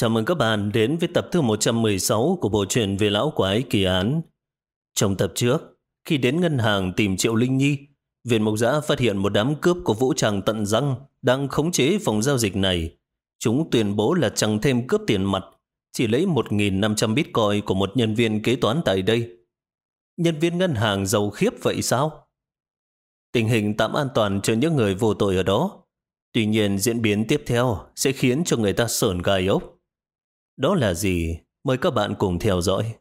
Chào mừng các bạn đến với tập thứ 116 của bộ truyện về lão quái kỳ án. Trong tập trước, khi đến ngân hàng tìm Triệu Linh Nhi, Viện Mộc Giã phát hiện một đám cướp của vũ trang tận răng đang khống chế phòng giao dịch này. Chúng tuyên bố là chẳng thêm cướp tiền mặt, chỉ lấy 1.500 bitcoin của một nhân viên kế toán tại đây. Nhân viên ngân hàng giàu khiếp vậy sao? Tình hình tạm an toàn cho những người vô tội ở đó. Tuy nhiên diễn biến tiếp theo sẽ khiến cho người ta sởn gai ốc. Đó là gì? Mời các bạn cùng theo dõi.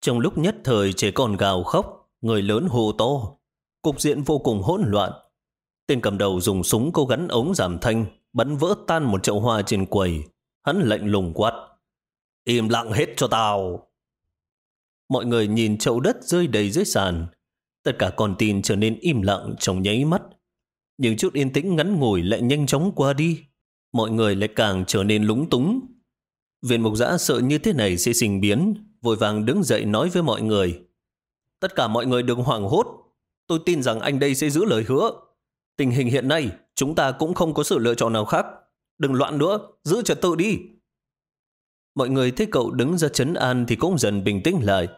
Trong lúc nhất thời trẻ con gào khóc, người lớn hô to, cục diện vô cùng hỗn loạn. Tên cầm đầu dùng súng cố gắn ống giảm thanh, bắn vỡ tan một chậu hoa trên quầy. Hắn lạnh lùng quát. Im lặng hết cho tao. Mọi người nhìn chậu đất rơi đầy dưới sàn. Tất cả con tin trở nên im lặng trong nháy mắt. Những chút yên tĩnh ngắn ngủi lại nhanh chóng qua đi. Mọi người lại càng trở nên lúng túng. Viên mục giã sợ như thế này sẽ sinh biến, vội vàng đứng dậy nói với mọi người. Tất cả mọi người đừng hoảng hốt. Tôi tin rằng anh đây sẽ giữ lời hứa. Tình hình hiện nay, chúng ta cũng không có sự lựa chọn nào khác. Đừng loạn nữa, giữ trật tự đi. Mọi người thấy cậu đứng ra chấn an thì cũng dần bình tĩnh lại.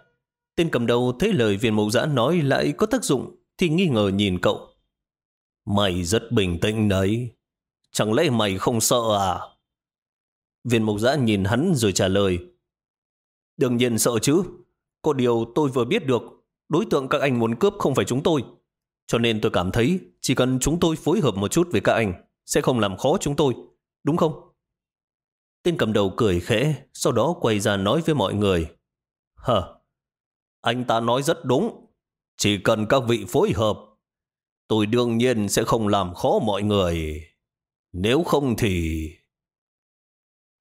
Tên cầm đầu thấy lời viên mục giã nói lại có tác dụng thì nghi ngờ nhìn cậu. Mày rất bình tĩnh đấy. Chẳng lẽ mày không sợ à? Viên mục giã nhìn hắn rồi trả lời. Đương nhiên sợ chứ. Có điều tôi vừa biết được đối tượng các anh muốn cướp không phải chúng tôi. Cho nên tôi cảm thấy chỉ cần chúng tôi phối hợp một chút với các anh sẽ không làm khó chúng tôi. Đúng không? Tên cầm đầu cười khẽ, sau đó quay ra nói với mọi người. Hờ, anh ta nói rất đúng. Chỉ cần các vị phối hợp, tôi đương nhiên sẽ không làm khó mọi người. Nếu không thì...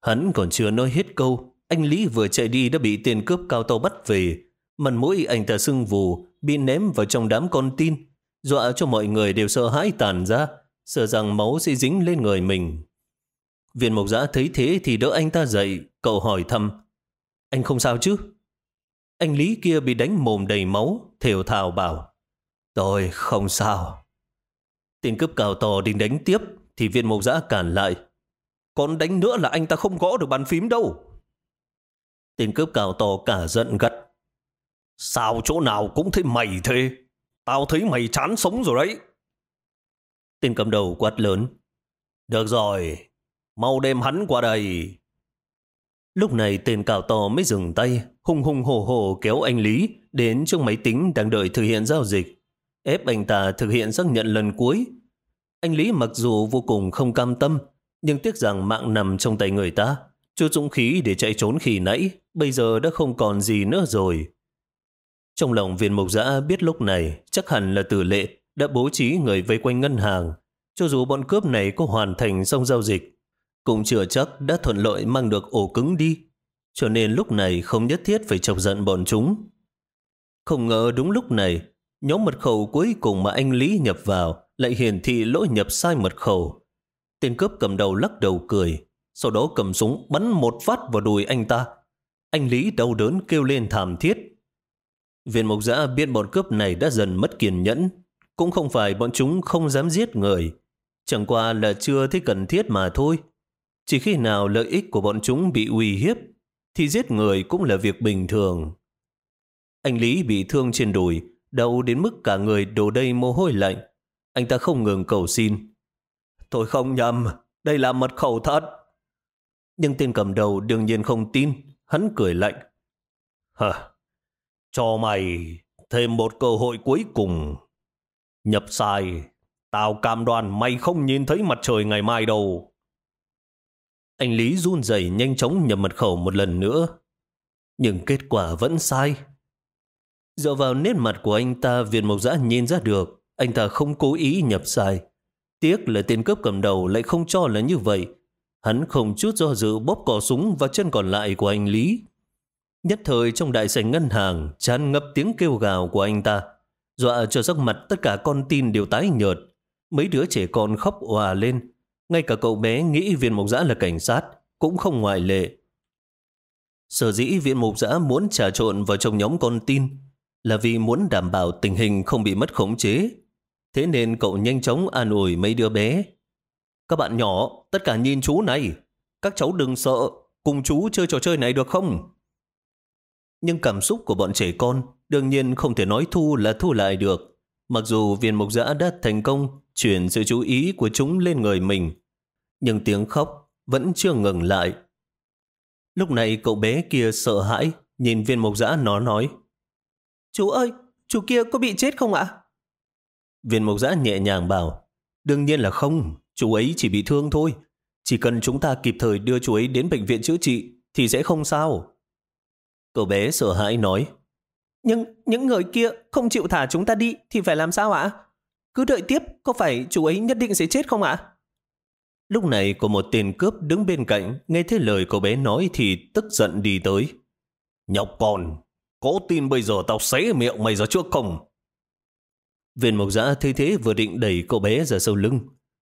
Hắn còn chưa nói hết câu, anh Lý vừa chạy đi đã bị tên cướp cao to bắt về. Mặt mũi anh ta sưng vù, bị ném vào trong đám con tin, dọa cho mọi người đều sợ hãi tàn ra, sợ rằng máu sẽ dính lên người mình. Viên mộc giã thấy thế thì đỡ anh ta dậy, cậu hỏi thăm. Anh không sao chứ? Anh Lý kia bị đánh mồm đầy máu, thều thào bảo. Tôi không sao. Tên cướp cào to định đánh tiếp, thì viên mộc giã cản lại. Còn đánh nữa là anh ta không gõ được bàn phím đâu. Tên cướp cào to cả giận gắt. Sao chỗ nào cũng thấy mày thế? Tao thấy mày chán sống rồi đấy. Tên cầm đầu quát lớn. Được rồi, mau đem hắn qua đây. Lúc này tên cào to mới dừng tay, hung hung hồ hồ kéo anh Lý đến trước máy tính đang đợi thực hiện giao dịch. Ép anh ta thực hiện xác nhận lần cuối. Anh Lý mặc dù vô cùng không cam tâm, nhưng tiếc rằng mạng nằm trong tay người ta. Chưa dũng khí để chạy trốn khi nãy, bây giờ đã không còn gì nữa rồi. Trong lòng viên Mộc giã biết lúc này chắc hẳn là tử lệ đã bố trí người vây quanh ngân hàng. Cho dù bọn cướp này có hoàn thành xong giao dịch, cũng chưa chắc đã thuận lợi mang được ổ cứng đi. Cho nên lúc này không nhất thiết phải chọc giận bọn chúng. Không ngờ đúng lúc này, nhóm mật khẩu cuối cùng mà anh Lý nhập vào lại hiển thị lỗi nhập sai mật khẩu. Tên cướp cầm đầu lắc đầu cười, sau đó cầm súng bắn một phát vào đùi anh ta. Anh Lý đau đớn kêu lên thảm thiết. Viên mộc giã biết bọn cướp này đã dần mất kiên nhẫn. Cũng không phải bọn chúng không dám giết người. Chẳng qua là chưa thấy cần thiết mà thôi. Chỉ khi nào lợi ích của bọn chúng bị uy hiếp, thì giết người cũng là việc bình thường. Anh Lý bị thương trên đùi, đau đến mức cả người đổ đầy mồ hôi lạnh. Anh ta không ngừng cầu xin. Tôi không nhầm, đây là mật khẩu thật. Nhưng tên cầm đầu đương nhiên không tin, hắn cười lạnh. Hờ, cho mày thêm một cơ hội cuối cùng. Nhập sai, tao cam đoan mày không nhìn thấy mặt trời ngày mai đâu. Anh Lý run rẩy nhanh chóng nhập mật khẩu một lần nữa. Nhưng kết quả vẫn sai. Dựa vào nét mặt của anh ta, Viện Mộc Giã nhìn ra được. Anh ta không cố ý nhập sai. Tiếc là tên cướp cầm đầu lại không cho là như vậy. Hắn không chút do dự bóp cò súng vào chân còn lại của anh Lý. Nhất thời trong đại sảnh ngân hàng tràn ngập tiếng kêu gào của anh ta. Dọa cho sắc mặt tất cả con tin đều tái nhợt. Mấy đứa trẻ con khóc òa lên. Ngay cả cậu bé nghĩ viên Mộc giã là cảnh sát, cũng không ngoại lệ. Sở dĩ viên mục giã muốn trà trộn vào trong nhóm con tin là vì muốn đảm bảo tình hình không bị mất khống chế. Thế nên cậu nhanh chóng an ủi mấy đứa bé. Các bạn nhỏ, tất cả nhìn chú này. Các cháu đừng sợ, cùng chú chơi trò chơi này được không? Nhưng cảm xúc của bọn trẻ con đương nhiên không thể nói thu là thu lại được. Mặc dù viên mục giã đã thành công chuyển sự chú ý của chúng lên người mình, nhưng tiếng khóc vẫn chưa ngừng lại. Lúc này cậu bé kia sợ hãi, nhìn viên mục giã nó nói Chú ơi, chú kia có bị chết không ạ? Viên Mộc giã nhẹ nhàng bảo Đương nhiên là không, chú ấy chỉ bị thương thôi. Chỉ cần chúng ta kịp thời đưa chú ấy đến bệnh viện chữa trị thì sẽ không sao. Cậu bé sợ hãi nói Nhưng những người kia không chịu thả chúng ta đi thì phải làm sao ạ? Cứ đợi tiếp, có phải chú ấy nhất định sẽ chết không ạ? Lúc này có một tên cướp đứng bên cạnh, nghe thấy lời cậu bé nói thì tức giận đi tới. Nhọc con, có tin bây giờ tao xé miệng mày ra trước không? Viên mộc giã thấy thế vừa định đẩy cậu bé ra sau lưng,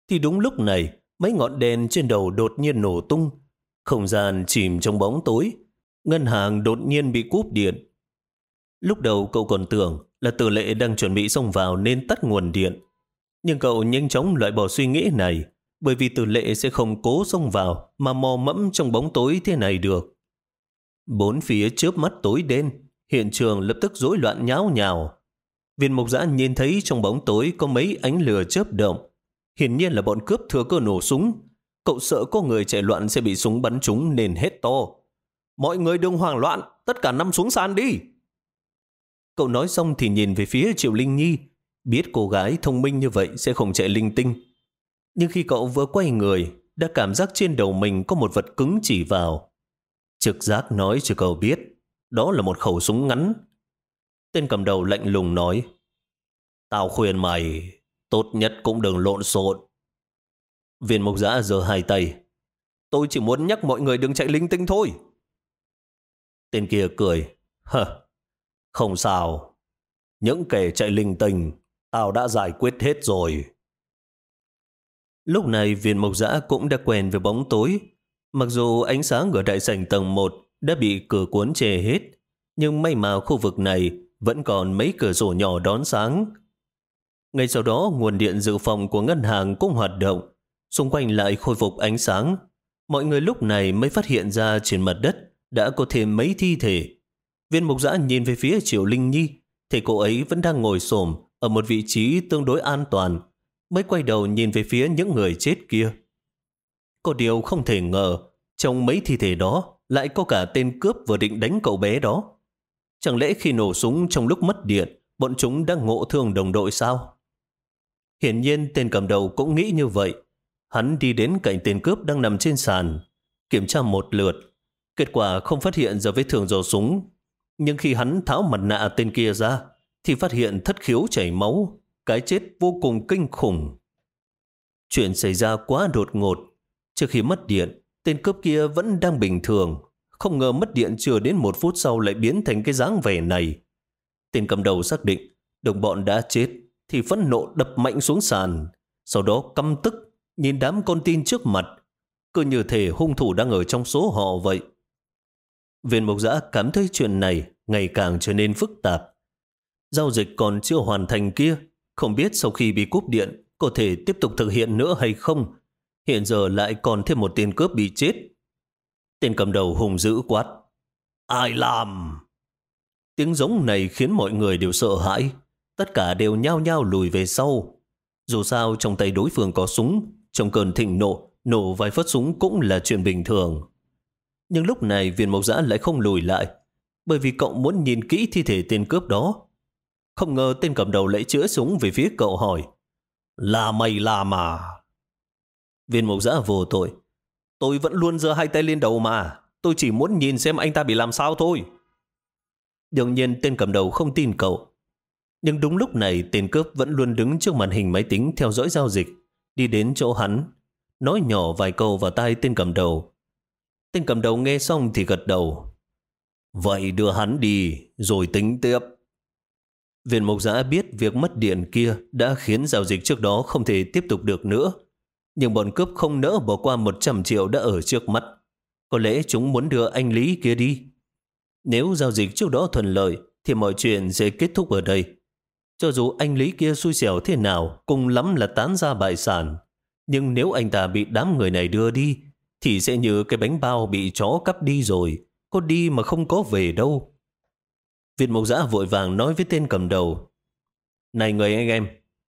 thì đúng lúc này mấy ngọn đèn trên đầu đột nhiên nổ tung, không gian chìm trong bóng tối, ngân hàng đột nhiên bị cúp điện. Lúc đầu cậu còn tưởng là tử lệ đang chuẩn bị xông vào nên tắt nguồn điện, nhưng cậu nhanh chóng loại bỏ suy nghĩ này, bởi vì tử lệ sẽ không cố xông vào mà mò mẫm trong bóng tối thế này được. Bốn phía chớp mắt tối đen, hiện trường lập tức rối loạn nháo nhào. Viên mục giã nhìn thấy trong bóng tối có mấy ánh lửa chớp động. Hiển nhiên là bọn cướp thừa cơ nổ súng. Cậu sợ có người chạy loạn sẽ bị súng bắn trúng nên hết to. Mọi người đừng hoảng loạn, tất cả nằm xuống sàn đi. Cậu nói xong thì nhìn về phía Triệu Linh Nhi. Biết cô gái thông minh như vậy sẽ không chạy linh tinh. Nhưng khi cậu vừa quay người, đã cảm giác trên đầu mình có một vật cứng chỉ vào. Trực giác nói cho cậu biết, đó là một khẩu súng ngắn. Tên cầm đầu lạnh lùng nói, Tao khuyên mày, tốt nhất cũng đừng lộn xộn. Viên mục giã giơ hai tay. Tôi chỉ muốn nhắc mọi người đừng chạy linh tinh thôi. Tên kia cười. Hờ, không sao. Những kẻ chạy linh tinh, tao đã giải quyết hết rồi. Lúc này viên mộc giã cũng đã quen với bóng tối. Mặc dù ánh sáng ở đại sảnh tầng 1 đã bị cửa cuốn che hết, nhưng may mà khu vực này vẫn còn mấy cửa sổ nhỏ đón sáng. Ngay sau đó, nguồn điện dự phòng của ngân hàng cũng hoạt động, xung quanh lại khôi phục ánh sáng. Mọi người lúc này mới phát hiện ra trên mặt đất đã có thêm mấy thi thể. Viên mục giã nhìn về phía Triệu Linh Nhi, thì cô ấy vẫn đang ngồi xổm ở một vị trí tương đối an toàn, mới quay đầu nhìn về phía những người chết kia. Có điều không thể ngờ, trong mấy thi thể đó lại có cả tên cướp vừa định đánh cậu bé đó. Chẳng lẽ khi nổ súng trong lúc mất điện, bọn chúng đã ngộ thương đồng đội sao? Hiển nhiên tên cầm đầu cũng nghĩ như vậy. Hắn đi đến cạnh tên cướp đang nằm trên sàn, kiểm tra một lượt. Kết quả không phát hiện ra vết thương do súng. Nhưng khi hắn tháo mặt nạ tên kia ra, thì phát hiện thất khiếu chảy máu, cái chết vô cùng kinh khủng. Chuyện xảy ra quá đột ngột. Trước khi mất điện, tên cướp kia vẫn đang bình thường. Không ngờ mất điện chưa đến một phút sau lại biến thành cái dáng vẻ này. Tên cầm đầu xác định đồng bọn đã chết thì phẫn nộ đập mạnh xuống sàn. Sau đó căm tức nhìn đám con tin trước mặt. Cứ như thể hung thủ đang ở trong số họ vậy. Viên mộc giã cảm thấy chuyện này ngày càng trở nên phức tạp. Giao dịch còn chưa hoàn thành kia, không biết sau khi bị cúp điện có thể tiếp tục thực hiện nữa hay không. Hiện giờ lại còn thêm một tên cướp bị chết. Tên cầm đầu hùng dữ quát. Ai làm? Tiếng giống này khiến mọi người đều sợ hãi. Tất cả đều nhao nhao lùi về sau. Dù sao trong tay đối phương có súng, trong cơn thịnh nộ, nổ vài phát súng cũng là chuyện bình thường. Nhưng lúc này viên mộc giã lại không lùi lại, bởi vì cậu muốn nhìn kỹ thi thể tên cướp đó. Không ngờ tên cầm đầu lại chữa súng về phía cậu hỏi, Là mày là mà Viên mộc giã vô tội. Tôi vẫn luôn giơ hai tay lên đầu mà. Tôi chỉ muốn nhìn xem anh ta bị làm sao thôi. Đương nhiên tên cầm đầu không tin cậu. Nhưng đúng lúc này tên cướp vẫn luôn đứng trước màn hình máy tính theo dõi giao dịch, đi đến chỗ hắn, nói nhỏ vài câu vào tai tên cầm đầu. Tên cầm đầu nghe xong thì gật đầu. Vậy đưa hắn đi, rồi tính tiếp. Viện mộc giã biết việc mất điện kia đã khiến giao dịch trước đó không thể tiếp tục được nữa. Nhưng bọn cướp không nỡ bỏ qua 100 triệu đã ở trước mắt. Có lẽ chúng muốn đưa anh Lý kia đi. Nếu giao dịch trước đó thuận lợi, thì mọi chuyện sẽ kết thúc ở đây. Cho dù anh Lý kia xui xẻo thế nào, cùng lắm là tán ra bại sản. Nhưng nếu anh ta bị đám người này đưa đi, thì sẽ như cái bánh bao bị chó cắp đi rồi, có đi mà không có về đâu. Việt Mộc Giã vội vàng nói với tên cầm đầu. Này người anh em,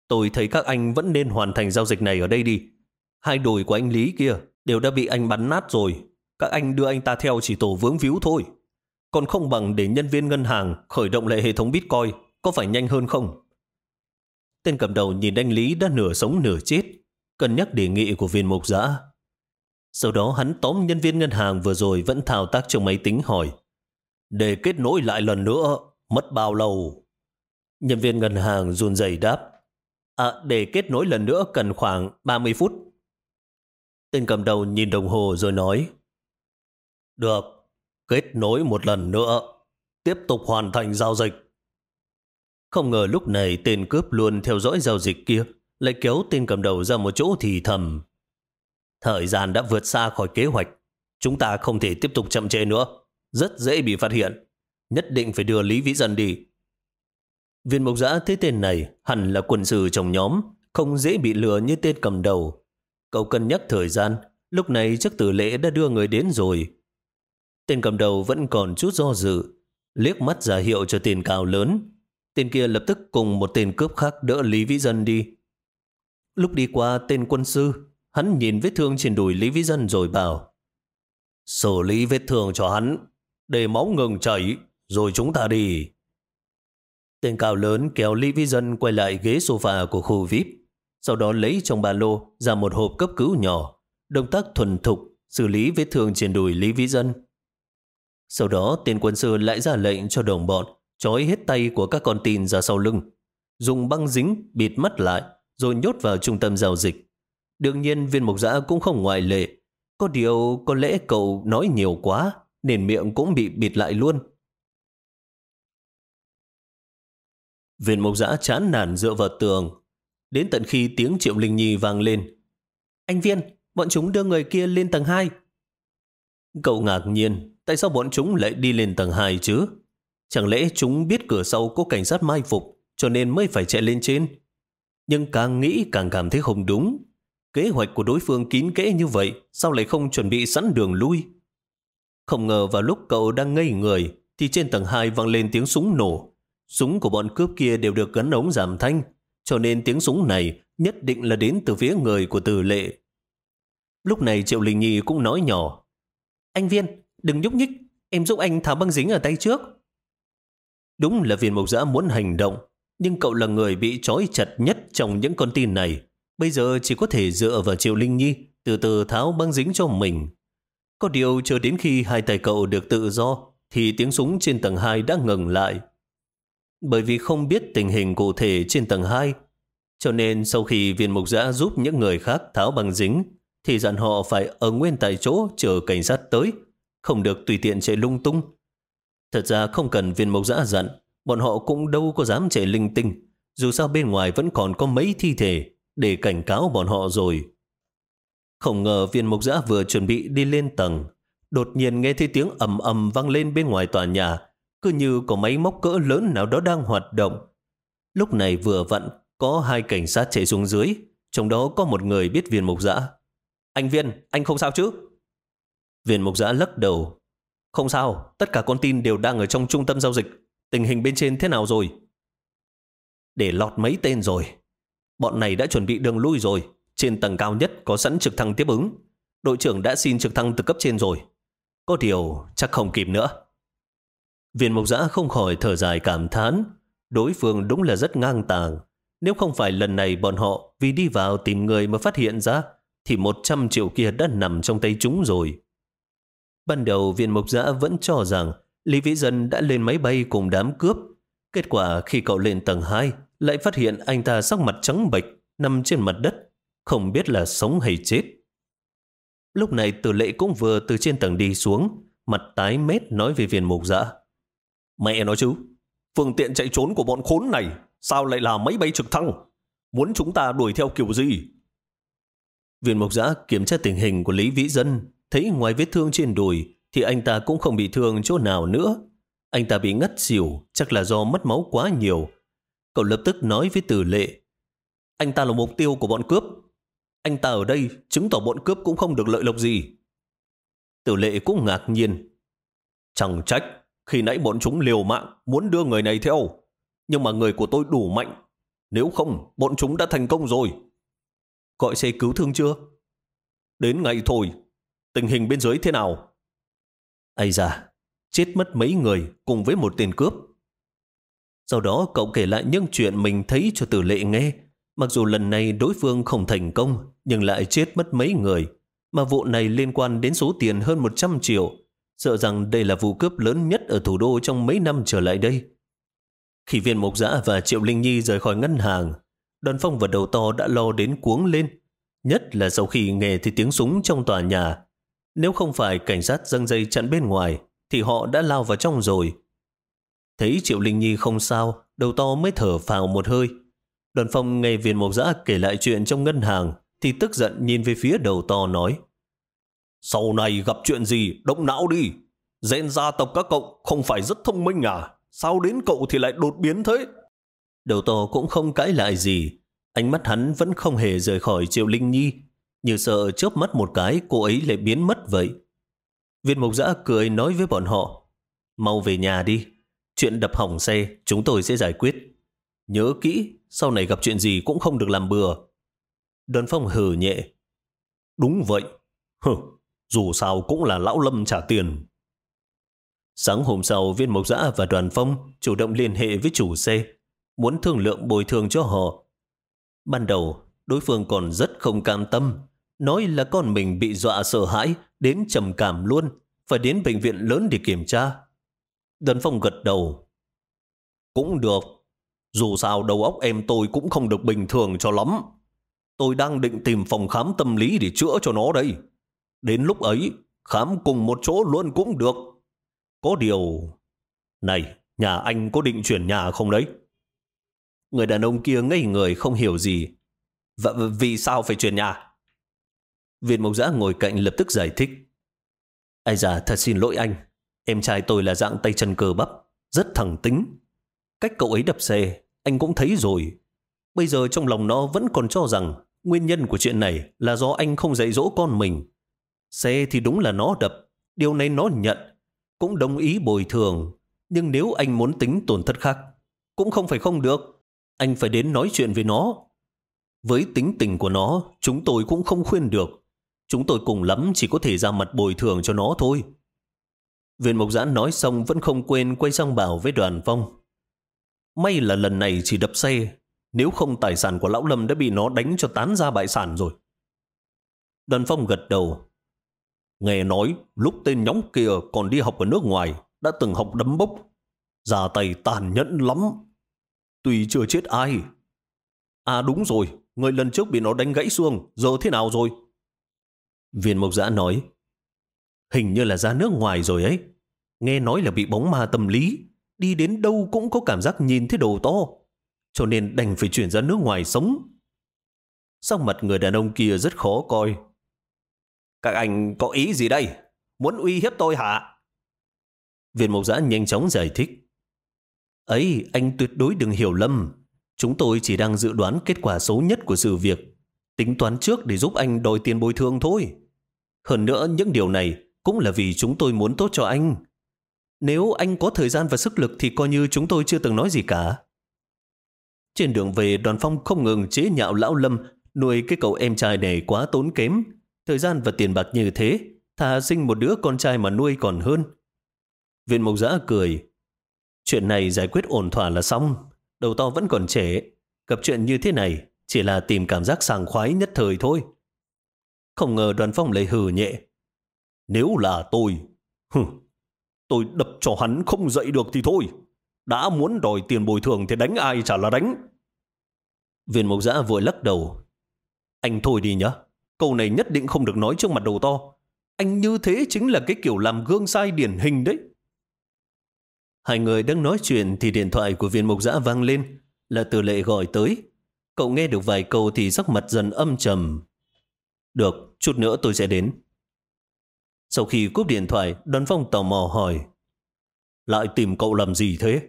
tôi thấy các anh vẫn nên hoàn thành giao dịch này ở đây đi. Hai đồi của anh Lý kia đều đã bị anh bắn nát rồi. Các anh đưa anh ta theo chỉ tổ vướng víu thôi. Còn không bằng để nhân viên ngân hàng khởi động lại hệ thống Bitcoin, có phải nhanh hơn không? Tên cầm đầu nhìn anh Lý đã nửa sống nửa chết, cân nhắc đề nghị của viên mục giã. Sau đó hắn tóm nhân viên ngân hàng vừa rồi vẫn thao tác trong máy tính hỏi để kết nối lại lần nữa, mất bao lâu? Nhân viên ngân hàng run rẩy đáp. À, để kết nối lần nữa cần khoảng 30 phút. Tên cầm đầu nhìn đồng hồ rồi nói. Được, kết nối một lần nữa. Tiếp tục hoàn thành giao dịch. Không ngờ lúc này tên cướp luôn theo dõi giao dịch kia, lại kéo tên cầm đầu ra một chỗ thì thầm. Thời gian đã vượt xa khỏi kế hoạch. Chúng ta không thể tiếp tục chậm trễ nữa rất dễ bị phát hiện. Nhất định phải đưa Lý Vĩ Dân đi. Viên mục giã thấy tên này hẳn là quân sự trong nhóm, không dễ bị lừa như tên cầm đầu. Cậu cân nhắc thời gian, lúc này chắc tử lễ đã đưa người đến rồi. Tên cầm đầu vẫn còn chút do dự, liếc mắt ra hiệu cho tiền cao lớn. Tên kia lập tức cùng một tên cướp khác đỡ Lý Vĩ Dân đi. Lúc đi qua tên quân sư, hắn nhìn vết thương trên đùi Lý Vĩ Dân rồi bảo Xử lý vết thương cho hắn, để máu ngừng chảy, rồi chúng ta đi. Tên cao lớn kéo Lý Vĩ Dân quay lại ghế sofa của khu VIP, sau đó lấy trong ba lô ra một hộp cấp cứu nhỏ, động tác thuần thục xử lý vết thương trên đùi Lý Vĩ Dân. Sau đó tên quân sư lại ra lệnh cho đồng bọn trói hết tay của các con tin ra sau lưng, dùng băng dính bịt mắt lại rồi nhốt vào trung tâm giao dịch. Đương nhiên viên mục giã cũng không ngoại lệ. Có điều có lẽ cậu nói nhiều quá nên miệng cũng bị bịt lại luôn. Viên mộc giã chán nản dựa vào tường, đến tận khi tiếng Triệu Linh Nhi vang lên. Anh Viên, bọn chúng đưa người kia lên tầng 2. Cậu ngạc nhiên, tại sao bọn chúng lại đi lên tầng 2 chứ? Chẳng lẽ chúng biết cửa sau có cảnh sát mai phục, cho nên mới phải chạy lên trên? Nhưng càng nghĩ càng cảm thấy không đúng. Kế hoạch của đối phương kín kẽ như vậy, sao lại không chuẩn bị sẵn đường lui? Không ngờ vào lúc cậu đang ngây người thì trên tầng 2 vang lên tiếng súng nổ. Súng của bọn cướp kia đều được gắn ống giảm thanh, cho nên tiếng súng này nhất định là đến từ phía người của tử lệ. Lúc này Triệu Linh Nhi cũng nói nhỏ. Anh Viên, đừng nhúc nhích, em giúp anh tháo băng dính ở tay trước. Đúng là viên mộc giã muốn hành động, nhưng cậu là người bị trói chặt nhất trong những con tin này. Bây giờ chỉ có thể dựa vào Triệu Linh Nhi từ từ tháo băng dính cho mình. Có điều chờ đến khi hai tay cậu được tự do thì tiếng súng trên tầng 2 đã ngừng lại. Bởi vì không biết tình hình cụ thể trên tầng 2, cho nên sau khi viên mục giã giúp những người khác tháo bằng dính, thì dặn họ phải ở nguyên tại chỗ chờ cảnh sát tới, không được tùy tiện chạy lung tung. Thật ra không cần viên mục giã dặn, bọn họ cũng đâu có dám chạy linh tinh, dù sao bên ngoài vẫn còn có mấy thi thể để cảnh cáo bọn họ rồi. Không ngờ viên mục giã vừa chuẩn bị đi lên tầng. Đột nhiên nghe thấy tiếng ầm ầm vang lên bên ngoài tòa nhà, cứ như có máy móc cỡ lớn nào đó đang hoạt động. Lúc này vừa vặn, có hai cảnh sát chạy xuống dưới, trong đó có một người biết viên mục dã. Anh Viên, anh không sao chứ? Viên mục dã lắc đầu. Không sao, tất cả con tin đều đang ở trong trung tâm giao dịch. Tình hình bên trên thế nào rồi? Để lọt mấy tên rồi. Bọn này đã chuẩn bị đường lui rồi. Trên tầng cao nhất có sẵn trực thăng tiếp ứng. Đội trưởng đã xin trực thăng từ cấp trên rồi. Có điều chắc không kịp nữa. Viên Mộc giã không khỏi thở dài cảm thán. Đối phương đúng là rất ngang tàng. Nếu không phải lần này bọn họ vì đi vào tìm người mà phát hiện ra, thì 100 triệu kia đã nằm trong tay chúng rồi. Ban đầu viên Mộc giã vẫn cho rằng Lý Vĩ Dân đã lên máy bay cùng đám cướp. Kết quả khi cậu lên tầng 2, lại phát hiện anh ta sắc mặt trắng bệch, nằm trên mặt đất, không biết là sống hay chết. Lúc này tử lệ cũng vừa từ trên tầng đi xuống, mặt tái mét nói về viên mục dã. Mẹ nói chứ, phương tiện chạy trốn của bọn khốn này sao lại là máy bay trực thăng? Muốn chúng ta đuổi theo kiểu gì? Viên mộc giã kiểm tra tình hình của Lý Vĩ Dân, thấy ngoài vết thương trên đùi thì anh ta cũng không bị thương chỗ nào nữa. Anh ta bị ngất xỉu, chắc là do mất máu quá nhiều. Cậu lập tức nói với tử lệ, anh ta là mục tiêu của bọn cướp, Anh ta ở đây chứng tỏ bọn cướp cũng không được lợi lộc gì. Tử lệ cũng ngạc nhiên. Chẳng trách, khi nãy bọn chúng liều mạng muốn đưa người này theo. Nhưng mà người của tôi đủ mạnh. Nếu không, bọn chúng đã thành công rồi. Gọi xe cứu thương chưa? Đến ngày thôi. Tình hình bên dưới thế nào? Ây da, chết mất mấy người cùng với một tên cướp. Sau đó cậu kể lại những chuyện mình thấy cho tử lệ nghe. Mặc dù lần này đối phương không thành công, nhưng lại chết mất mấy người. Mà vụ này liên quan đến số tiền hơn 100 triệu. Sợ rằng đây là vụ cướp lớn nhất ở thủ đô trong mấy năm trở lại đây. Khi viên mục giã và Triệu Linh Nhi rời khỏi ngân hàng, đoàn phong và đầu to đã lo đến cuống lên. Nhất là sau khi nghe thấy tiếng súng trong tòa nhà. Nếu không phải cảnh sát dâng dây chặn bên ngoài, thì họ đã lao vào trong rồi. Thấy Triệu Linh Nhi không sao, đầu to mới thở phào một hơi. Đoàn phong nghe viên mộc giã kể lại chuyện trong ngân hàng, thì tức giận nhìn về phía đầu to nói. Sau này gặp chuyện gì, động não đi. gen gia tộc các cậu không phải rất thông minh à? Sao đến cậu thì lại đột biến thế? Đầu to cũng không cãi lại gì. Ánh mắt hắn vẫn không hề rời khỏi Triệu Linh Nhi. Như sợ chớp mắt một cái cô ấy lại biến mất vậy. Viên mục giã cười nói với bọn họ. Mau về nhà đi. Chuyện đập hỏng xe chúng tôi sẽ giải quyết. Nhớ kỹ, sau này gặp chuyện gì cũng không được làm bừa. Đơn phong hừ nhẹ. Đúng vậy. Hừ, dù sao cũng là lão lâm trả tiền. Sáng hôm sau, viên mộc giã và đoàn phong chủ động liên hệ với chủ xe, muốn thương lượng bồi thường cho họ. Ban đầu, đối phương còn rất không cam tâm, nói là con mình bị dọa sợ hãi, đến trầm cảm luôn, phải đến bệnh viện lớn để kiểm tra. Đoàn phong gật đầu. Cũng được, dù sao đầu óc em tôi cũng không được bình thường cho lắm. Tôi đang định tìm phòng khám tâm lý để chữa cho nó đây. Đến lúc ấy, khám cùng một chỗ luôn cũng được. Có điều... Này, nhà anh có định chuyển nhà không đấy? Người đàn ông kia ngây người không hiểu gì. Vậy vì sao phải chuyển nhà? Viên mộc giã ngồi cạnh lập tức giải thích. Ai già thật xin lỗi anh. Em trai tôi là dạng tay chân cơ bắp, rất thẳng tính. Cách cậu ấy đập xe, anh cũng thấy rồi. Bây giờ trong lòng nó vẫn còn cho rằng nguyên nhân của chuyện này là do anh không dạy dỗ con mình. Xe thì đúng là nó đập, điều này nó nhận, cũng đồng ý bồi thường. Nhưng nếu anh muốn tính tổn thất khác, cũng không phải không được. Anh phải đến nói chuyện với nó. Với tính tình của nó, chúng tôi cũng không khuyên được. Chúng tôi cùng lắm chỉ có thể ra mặt bồi thường cho nó thôi. Viên Mộc Giãn nói xong vẫn không quên quay sang bảo với đoàn phong. May là lần này chỉ đập xe, nếu không tài sản của Lão Lâm đã bị nó đánh cho tán ra bại sản rồi. Đoàn phong gật đầu, Nghe nói lúc tên nhóm kia còn đi học ở nước ngoài đã từng học đấm bốc. già tay tàn nhẫn lắm. Tuy chưa chết ai. À đúng rồi, người lần trước bị nó đánh gãy xương, giờ thế nào rồi? Viên mộc giã nói, hình như là ra nước ngoài rồi ấy. Nghe nói là bị bóng ma tâm lý, đi đến đâu cũng có cảm giác nhìn thấy đồ to, cho nên đành phải chuyển ra nước ngoài sống. Sắc mặt người đàn ông kia rất khó coi, các anh có ý gì đây? Muốn uy hiếp tôi hả? Viên mộc giã nhanh chóng giải thích. Ấy, anh tuyệt đối đừng hiểu lầm. Chúng tôi chỉ đang dự đoán kết quả xấu nhất của sự việc. Tính toán trước để giúp anh đòi tiền bồi thường thôi. Hơn nữa, những điều này cũng là vì chúng tôi muốn tốt cho anh. Nếu anh có thời gian và sức lực thì coi như chúng tôi chưa từng nói gì cả. Trên đường về, đoàn phong không ngừng chế nhạo lão Lâm nuôi cái cậu em trai này quá tốn kém Thời gian và tiền bạc như thế, thà sinh một đứa con trai mà nuôi còn hơn. Viên mộc giã cười. Chuyện này giải quyết ổn thỏa là xong. Đầu to vẫn còn trẻ. Gặp chuyện như thế này chỉ là tìm cảm giác sàng khoái nhất thời thôi. Không ngờ đoàn phong lại hừ nhẹ. Nếu là tôi, hừ, tôi đập cho hắn không dậy được thì thôi. Đã muốn đòi tiền bồi thường thì đánh ai chả là đánh. Viên mộc giã vội lắc đầu. Anh thôi đi nhá. Câu này nhất định không được nói trước mặt đầu to. Anh như thế chính là cái kiểu làm gương sai điển hình đấy. Hai người đang nói chuyện thì điện thoại của viên mục giã vang lên, là từ lệ gọi tới. Cậu nghe được vài câu thì sắc mặt dần âm trầm. Được, chút nữa tôi sẽ đến. Sau khi cúp điện thoại, đoàn phong tò mò hỏi. Lại tìm cậu làm gì thế?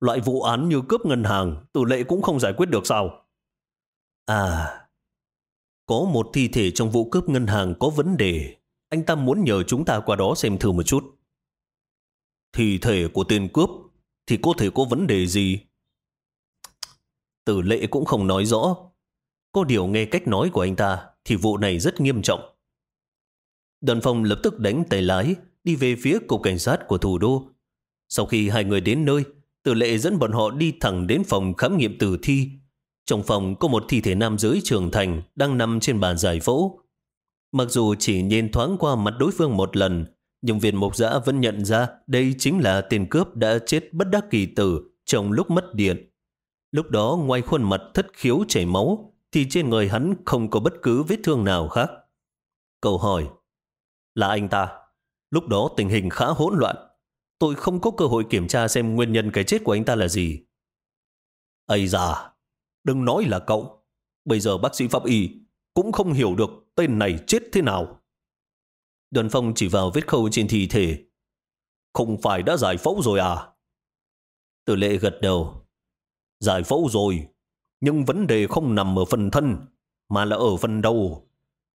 Loại vụ án như cướp ngân hàng, tử lệ cũng không giải quyết được sao? À, có một thi thể trong vụ cướp ngân hàng có vấn đề. Anh ta muốn nhờ chúng ta qua đó xem thử một chút. Thi thể của tên cướp thì có thể có vấn đề gì? Tử lệ cũng không nói rõ. Có điều nghe cách nói của anh ta thì vụ này rất nghiêm trọng. Đoàn phòng lập tức đánh tay lái đi về phía cục cảnh sát của thủ đô. Sau khi hai người đến nơi, tử lệ dẫn bọn họ đi thẳng đến phòng khám nghiệm tử thi. Trong phòng có một thi thể nam giới trưởng thành đang nằm trên bàn giải phẫu. Mặc dù chỉ nhìn thoáng qua mặt đối phương một lần, nhưng viên mục giã vẫn nhận ra đây chính là tên cướp đã chết bất đắc kỳ tử trong lúc mất điện. Lúc đó ngoài khuôn mặt thất khiếu chảy máu, thì trên người hắn không có bất cứ vết thương nào khác. Câu hỏi, là anh ta. Lúc đó tình hình khá hỗn loạn. Tôi không có cơ hội kiểm tra xem nguyên nhân cái chết của anh ta là gì. Ây da, đừng nói là cậu. Bây giờ bác sĩ pháp y cũng không hiểu được tên này chết thế nào. Đoàn phong chỉ vào vết khâu trên thi thể. Không phải đã giải phẫu rồi à? Tử lệ gật đầu. Giải phẫu rồi, nhưng vấn đề không nằm ở phần thân, mà là ở phần đầu.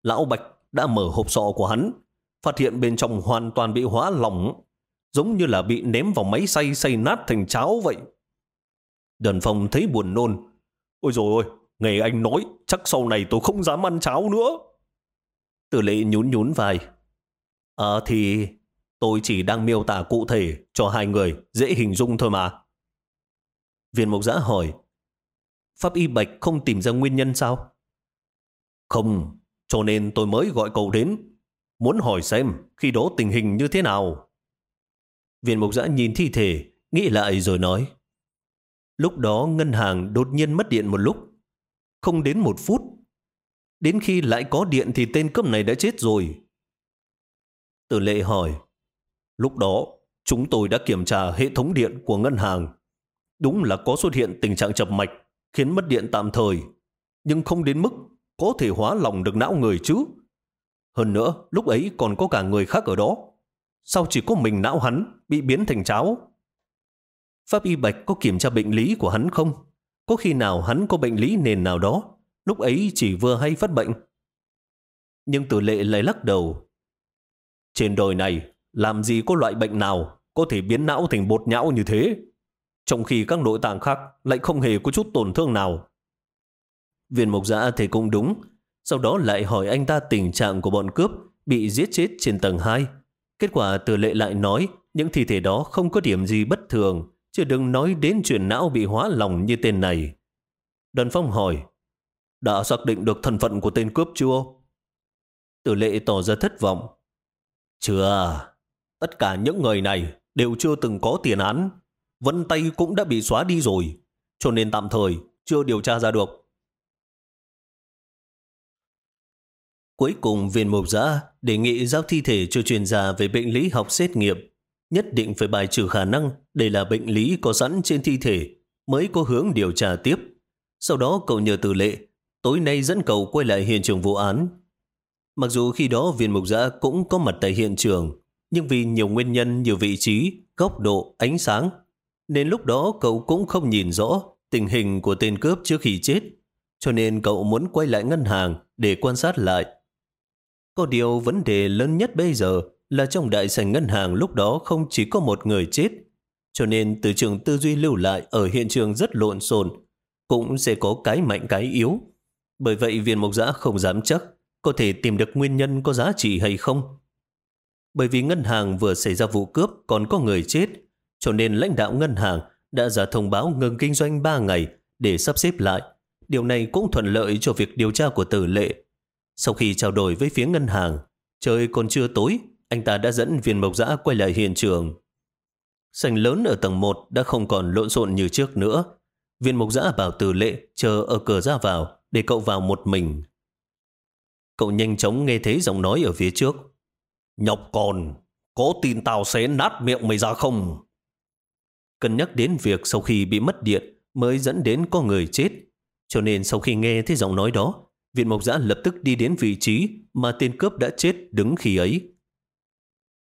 Lão Bạch đã mở hộp sọ của hắn, phát hiện bên trong hoàn toàn bị hóa lỏng, giống như là bị ném vào máy xay xay nát thành cháo vậy. Đoàn phong thấy buồn nôn. Ôi rồi ôi, nghe anh nói, chắc sau này tôi không dám ăn cháo nữa. Tử lệ nhún nhún vai. Ờ thì tôi chỉ đang miêu tả cụ thể cho hai người dễ hình dung thôi mà. Viên mục giã hỏi, Pháp y Bạch không tìm ra nguyên nhân sao? Không, cho nên tôi mới gọi cậu đến. Muốn hỏi xem khi đó tình hình như thế nào. Viên mục giã nhìn thi thể, nghĩ lại rồi nói. Lúc đó ngân hàng đột nhiên mất điện một lúc. Không đến một phút. Đến khi lại có điện thì tên cướp này đã chết rồi. Tử lệ hỏi. Lúc đó, chúng tôi đã kiểm tra hệ thống điện của ngân hàng. Đúng là có xuất hiện tình trạng chập mạch, khiến mất điện tạm thời, nhưng không đến mức có thể hóa lòng được não người chứ. Hơn nữa, lúc ấy còn có cả người khác ở đó. Sao chỉ có mình não hắn bị biến thành cháo? Pháp y Bạch có kiểm tra bệnh lý của hắn không? Có khi nào hắn có bệnh lý nền nào đó, lúc ấy chỉ vừa hay phát bệnh? Nhưng tử lệ lại lắc đầu. Trên đời này, làm gì có loại bệnh nào có thể biến não thành bột nhão như thế? Trong khi các nội tạng khác lại không hề có chút tổn thương nào. Viên mộc giã thì cũng đúng, sau đó lại hỏi anh ta tình trạng của bọn cướp bị giết chết trên tầng 2. Kết quả tử lệ lại nói những thi thể đó không có điểm gì bất thường, chứ đừng nói đến chuyện não bị hóa lòng như tên này. Đoàn phong hỏi, đã xác định được thân phận của tên cướp chưa? Tử lệ tỏ ra thất vọng. Chưa, tất cả những người này đều chưa từng có tiền án. Vân tay cũng đã bị xóa đi rồi, cho nên tạm thời chưa điều tra ra được. Cuối cùng viên mục giã đề nghị giao thi thể cho chuyên gia về bệnh lý học xét nghiệm. Nhất định phải bài trừ khả năng đây là bệnh lý có sẵn trên thi thể mới có hướng điều tra tiếp. Sau đó cậu nhờ từ lệ tối nay dẫn cậu quay lại hiện trường vụ án. Mặc dù khi đó viên mục giã cũng có mặt tại hiện trường, nhưng vì nhiều nguyên nhân như vị trí, góc độ, ánh sáng, nên lúc đó cậu cũng không nhìn rõ tình hình của tên cướp trước khi chết, cho nên cậu muốn quay lại ngân hàng để quan sát lại. Có điều vấn đề lớn nhất bây giờ là trong đại sảnh ngân hàng lúc đó không chỉ có một người chết, cho nên từ trường tư duy lưu lại ở hiện trường rất lộn xộn, cũng sẽ có cái mạnh cái yếu. Bởi vậy viên mộc giã không dám chắc có thể tìm được nguyên nhân có giá trị hay không. Bởi vì ngân hàng vừa xảy ra vụ cướp còn có người chết, cho nên lãnh đạo ngân hàng đã ra thông báo ngừng kinh doanh 3 ngày để sắp xếp lại. Điều này cũng thuận lợi cho việc điều tra của tử lệ. Sau khi trao đổi với phía ngân hàng, trời còn chưa tối, anh ta đã dẫn viên mộc giã quay lại hiện trường. Sành lớn ở tầng 1 đã không còn lộn xộn như trước nữa. Viên mộc giã bảo từ lệ chờ ở cửa ra vào để cậu vào một mình. Cậu nhanh chóng nghe thấy giọng nói ở phía trước. Nhọc còn, có tin tao sẽ nát miệng mày ra không? Cân nhắc đến việc sau khi bị mất điện mới dẫn đến có người chết. Cho nên sau khi nghe thấy giọng nói đó, viện mộc giã lập tức đi đến vị trí mà tên cướp đã chết đứng khi ấy.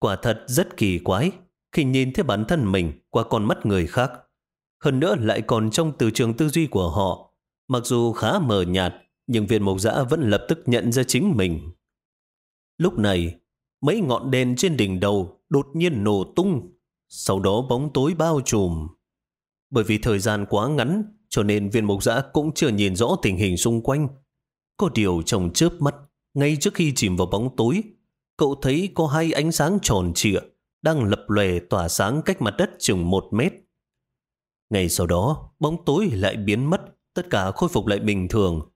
Quả thật rất kỳ quái khi nhìn thấy bản thân mình qua con mắt người khác. Hơn nữa lại còn trong từ trường tư duy của họ. Mặc dù khá mờ nhạt, Nhưng viên mộc dã vẫn lập tức nhận ra chính mình. Lúc này, mấy ngọn đèn trên đỉnh đầu đột nhiên nổ tung, sau đó bóng tối bao trùm. Bởi vì thời gian quá ngắn, cho nên viên mộc dã cũng chưa nhìn rõ tình hình xung quanh. Có điều trong chớp mắt, ngay trước khi chìm vào bóng tối, cậu thấy có hai ánh sáng tròn trịa đang lập lòe tỏa sáng cách mặt đất chừng một mét. ngày sau đó, bóng tối lại biến mất, tất cả khôi phục lại bình thường.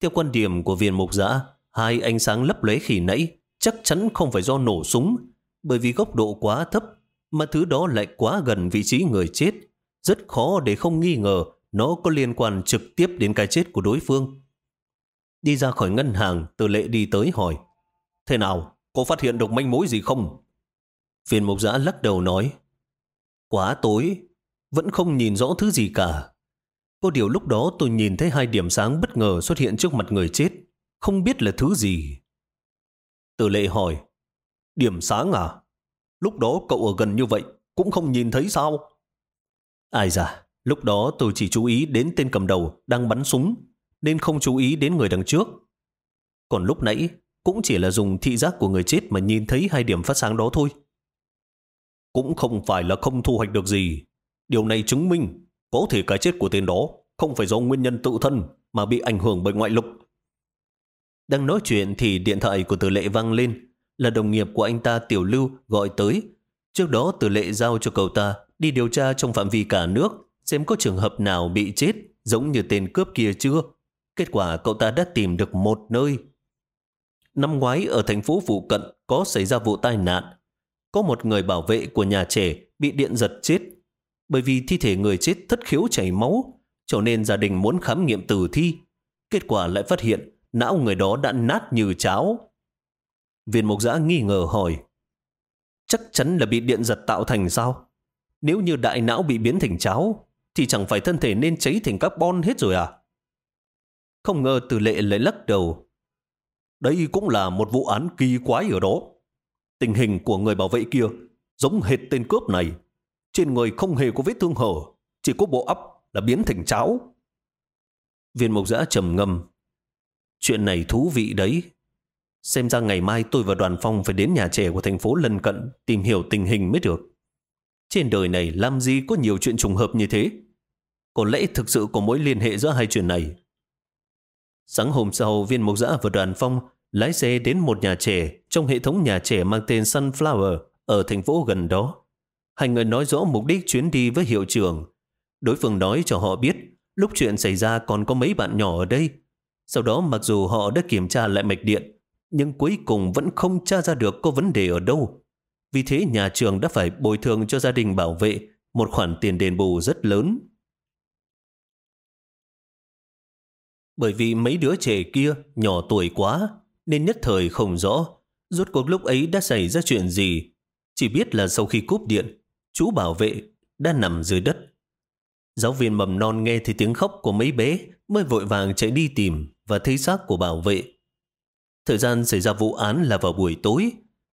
Theo quan điểm của viên mục giã, hai ánh sáng lấp lóe khi nãy chắc chắn không phải do nổ súng, bởi vì góc độ quá thấp, mà thứ đó lại quá gần vị trí người chết. Rất khó để không nghi ngờ nó có liên quan trực tiếp đến cái chết của đối phương. Đi ra khỏi ngân hàng, từ lệ đi tới hỏi. Thế nào, có phát hiện được manh mối gì không? phiền mục giã lắc đầu nói. Quá tối, vẫn không nhìn rõ thứ gì cả. Có điều lúc đó tôi nhìn thấy hai điểm sáng bất ngờ xuất hiện trước mặt người chết. Không biết là thứ gì. Từ lệ hỏi. Điểm sáng à? Lúc đó cậu ở gần như vậy, cũng không nhìn thấy sao? Ai dạ, lúc đó tôi chỉ chú ý đến tên cầm đầu đang bắn súng, nên không chú ý đến người đằng trước. Còn lúc nãy, cũng chỉ là dùng thị giác của người chết mà nhìn thấy hai điểm phát sáng đó thôi. Cũng không phải là không thu hoạch được gì. Điều này chứng minh có thể cái chết của tên đó không phải do nguyên nhân tự thân mà bị ảnh hưởng bởi ngoại lực. Đang nói chuyện thì điện thoại của tử lệ vang lên, là đồng nghiệp của anh ta Tiểu Lưu gọi tới. Trước đó tử lệ giao cho cậu ta đi điều tra trong phạm vi cả nước, xem có trường hợp nào bị chết giống như tên cướp kia chưa. Kết quả cậu ta đã tìm được một nơi. Năm ngoái ở thành phố phụ cận có xảy ra vụ tai nạn. Có một người bảo vệ của nhà trẻ bị điện giật chết. Bởi vì thi thể người chết thất khiếu chảy máu, cho nên gia đình muốn khám nghiệm tử thi. Kết quả lại phát hiện não người đó đã nát như cháo. Viên mục giã nghi ngờ hỏi, chắc chắn là bị điện giật tạo thành sao? Nếu như đại não bị biến thành cháo, thì chẳng phải thân thể nên cháy thành carbon hết rồi à? Không ngờ từ lệ lại lắc đầu. Đây cũng là một vụ án kỳ quái ở đó. Tình hình của người bảo vệ kia giống hệt tên cướp này. Trên người không hề có vết thương hở, chỉ có bộ ấp là biến thành cháo. Viên Mộc giã trầm ngâm. Chuyện này thú vị đấy. Xem ra ngày mai tôi và đoàn phong phải đến nhà trẻ của thành phố lân cận tìm hiểu tình hình mới được. Trên đời này làm gì có nhiều chuyện trùng hợp như thế? Có lẽ thực sự có mối liên hệ giữa hai chuyện này. Sáng hôm sau, viên Mộc giã và đoàn phong lái xe đến một nhà trẻ trong hệ thống nhà trẻ mang tên Sunflower ở thành phố gần đó. Hai người nói rõ mục đích chuyến đi với hiệu trưởng. Đối phương nói cho họ biết lúc chuyện xảy ra còn có mấy bạn nhỏ ở đây. Sau đó mặc dù họ đã kiểm tra lại mạch điện, nhưng cuối cùng vẫn không tra ra được có vấn đề ở đâu. Vì thế nhà trường đã phải bồi thường cho gia đình bảo vệ một khoản tiền đền bù rất lớn. Bởi vì mấy đứa trẻ kia nhỏ tuổi quá, nên nhất thời không rõ rốt cuộc lúc ấy đã xảy ra chuyện gì. Chỉ biết là sau khi cúp điện, chú bảo vệ đã nằm dưới đất. Giáo viên mầm non nghe thấy tiếng khóc của mấy bé mới vội vàng chạy đi tìm và thấy xác của bảo vệ. Thời gian xảy ra vụ án là vào buổi tối.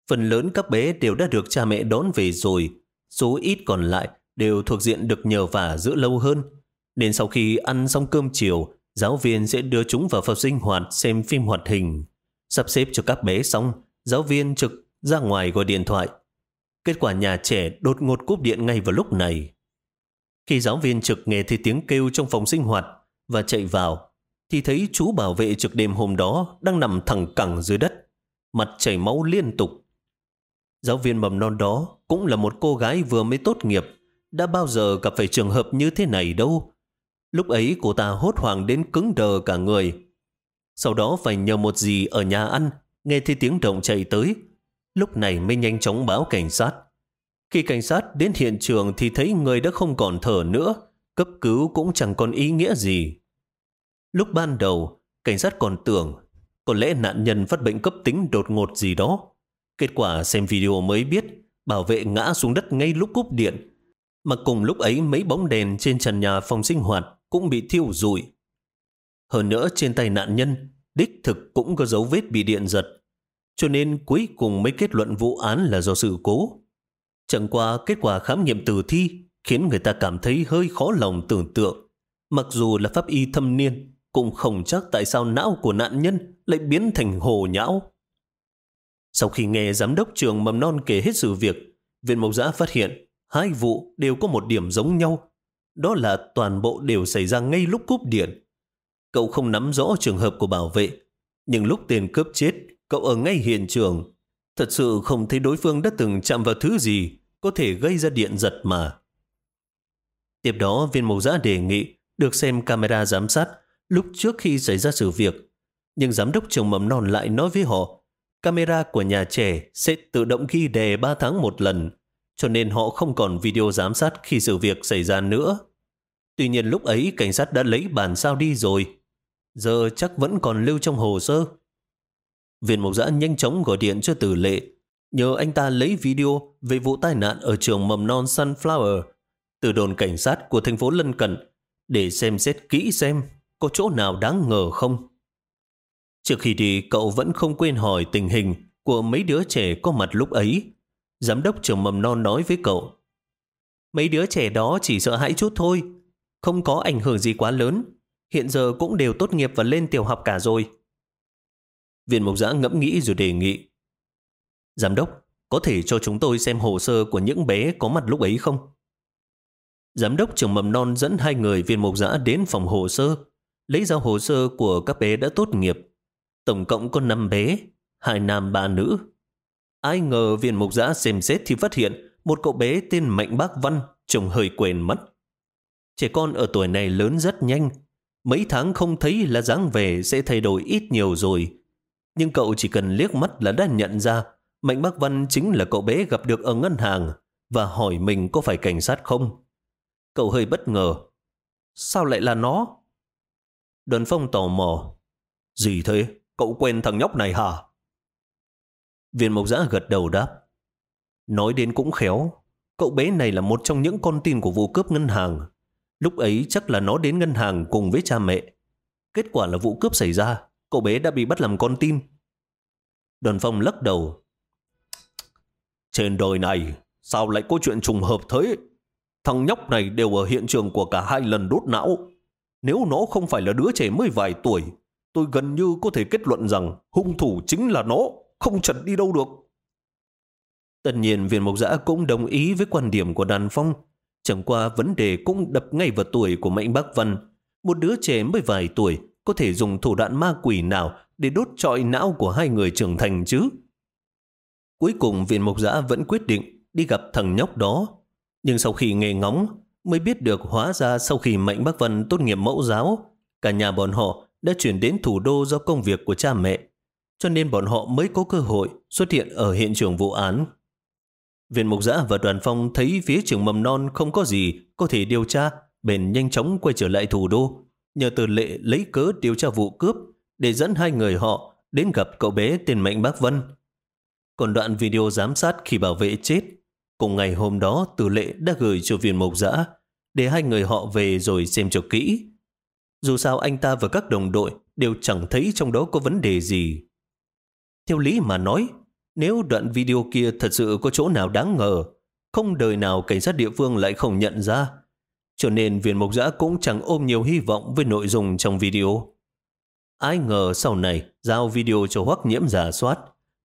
Phần lớn các bé đều đã được cha mẹ đón về rồi. Số ít còn lại đều thuộc diện được nhờ vả giữ lâu hơn. Nên sau khi ăn xong cơm chiều, giáo viên sẽ đưa chúng vào phòng sinh hoạt xem phim hoạt hình. Sắp xếp cho các bé xong, giáo viên trực ra ngoài gọi điện thoại. Kết quả nhà trẻ đột ngột cúp điện ngay vào lúc này. Khi giáo viên trực nghe thấy tiếng kêu trong phòng sinh hoạt và chạy vào, thì thấy chú bảo vệ trực đêm hôm đó đang nằm thẳng cẳng dưới đất, mặt chảy máu liên tục. Giáo viên mầm non đó cũng là một cô gái vừa mới tốt nghiệp, đã bao giờ gặp phải trường hợp như thế này đâu. Lúc ấy cô ta hốt hoảng đến cứng đờ cả người, sau đó phải nhờ một gì ở nhà ăn, nghe thấy tiếng động chạy tới. Lúc này mới nhanh chóng báo cảnh sát. Khi cảnh sát đến hiện trường thì thấy người đã không còn thở nữa, cấp cứu cũng chẳng còn ý nghĩa gì. Lúc ban đầu, cảnh sát còn tưởng có lẽ nạn nhân phát bệnh cấp tính đột ngột gì đó. Kết quả xem video mới biết bảo vệ ngã xuống đất ngay lúc cúp điện. Mà cùng lúc ấy mấy bóng đèn trên trần nhà phòng sinh hoạt cũng bị thiêu rụi. Hơn nữa trên tay nạn nhân, đích thực cũng có dấu vết bị điện giật. Cho nên cuối cùng mới kết luận vụ án là do sự cố. Chẳng qua kết quả khám nghiệm tử thi khiến người ta cảm thấy hơi khó lòng tưởng tượng. Mặc dù là pháp y thâm niên, cũng không chắc tại sao não của nạn nhân lại biến thành hồ nhão. Sau khi nghe giám đốc trường mầm non kể hết sự việc, viện mộc giã phát hiện hai vụ đều có một điểm giống nhau. Đó là toàn bộ đều xảy ra ngay lúc cúp điện. Cậu không nắm rõ trường hợp của bảo vệ, nhưng lúc tiền cướp chết, cậu ở ngay hiện trường. Thật sự không thấy đối phương đã từng chạm vào thứ gì có thể gây ra điện giật mà. Tiếp đó, viên mộc giã đề nghị được xem camera giám sát lúc trước khi xảy ra sự việc. Nhưng giám đốc trường mầm non lại nói với họ, camera của nhà trẻ sẽ tự động ghi đề 3 tháng một lần, cho nên họ không còn video giám sát khi sự việc xảy ra nữa. Tuy nhiên lúc ấy cảnh sát đã lấy bản sao đi rồi, giờ chắc vẫn còn lưu trong hồ sơ. Viện mộc giã nhanh chóng gọi điện cho tử lệ, nhờ anh ta lấy video về vụ tai nạn ở trường mầm non Sunflower từ đồn cảnh sát của thành phố lân cận để xem xét kỹ xem có chỗ nào đáng ngờ không. Trước khi đi, cậu vẫn không quên hỏi tình hình của mấy đứa trẻ có mặt lúc ấy. Giám đốc trường mầm non nói với cậu, Mấy đứa trẻ đó chỉ sợ hãi chút thôi, không có ảnh hưởng gì quá lớn. Hiện giờ cũng đều tốt nghiệp và lên tiểu học cả rồi. Viện Mộc Giã ngẫm nghĩ rồi đề nghị. Giám đốc, có thể cho chúng tôi xem hồ sơ của những bé có mặt lúc ấy không? Giám đốc trường mầm non dẫn hai người viên mộc giã đến phòng hồ sơ, lấy ra hồ sơ của các bé đã tốt nghiệp. Tổng cộng có 5 bé, hai nam ba nữ. Ai ngờ viên mục giã xem xét thì phát hiện một cậu bé tên Mạnh Bác Văn trông hơi quên mất. Trẻ con ở tuổi này lớn rất nhanh, mấy tháng không thấy là dáng về sẽ thay đổi ít nhiều rồi. Nhưng cậu chỉ cần liếc mắt là đã nhận ra, Mạnh bắc Văn chính là cậu bé gặp được ở ngân hàng và hỏi mình có phải cảnh sát không. Cậu hơi bất ngờ. Sao lại là nó? Đoàn phong tò mò. Gì thế? Cậu quen thằng nhóc này hả? Viên mộc giã gật đầu đáp. Nói đến cũng khéo. Cậu bé này là một trong những con tin của vụ cướp ngân hàng. Lúc ấy chắc là nó đến ngân hàng cùng với cha mẹ. Kết quả là vụ cướp xảy ra. Cậu bé đã bị bắt làm con tin. Đoàn phong lắc đầu. Trên đời này, sao lại có chuyện trùng hợp thế? Thằng nhóc này đều ở hiện trường của cả hai lần đốt não. Nếu nó không phải là đứa trẻ mới vài tuổi, tôi gần như có thể kết luận rằng hung thủ chính là nó, không chật đi đâu được. Tất nhiên viên mộc giã cũng đồng ý với quan điểm của đàn phong. Chẳng qua vấn đề cũng đập ngay vào tuổi của Mạnh Bác Văn. Một đứa trẻ mới vài tuổi có thể dùng thủ đoạn ma quỷ nào để đốt trọi não của hai người trưởng thành chứ. Cuối cùng viện mộc giã vẫn quyết định đi gặp thằng nhóc đó nhưng sau khi nghe ngóng, mới biết được hóa ra sau khi Mạnh Bắc văn tốt nghiệp mẫu giáo, cả nhà bọn họ đã chuyển đến thủ đô do công việc của cha mẹ, cho nên bọn họ mới có cơ hội xuất hiện ở hiện trường vụ án. Viện Mục Giã và Đoàn Phong thấy phía trường mầm non không có gì có thể điều tra, bèn nhanh chóng quay trở lại thủ đô, nhờ từ lệ lấy cớ điều tra vụ cướp để dẫn hai người họ đến gặp cậu bé tên Mạnh Bác Vân. Còn đoạn video giám sát khi bảo vệ chết Cùng ngày hôm đó Từ lệ đã gửi cho viên mộc giã để hai người họ về rồi xem cho kỹ. Dù sao anh ta và các đồng đội đều chẳng thấy trong đó có vấn đề gì. Theo lý mà nói, nếu đoạn video kia thật sự có chỗ nào đáng ngờ, không đời nào cảnh sát địa phương lại không nhận ra. Cho nên viên mộc giã cũng chẳng ôm nhiều hy vọng với nội dung trong video. Ai ngờ sau này giao video cho hoắc nhiễm giả soát.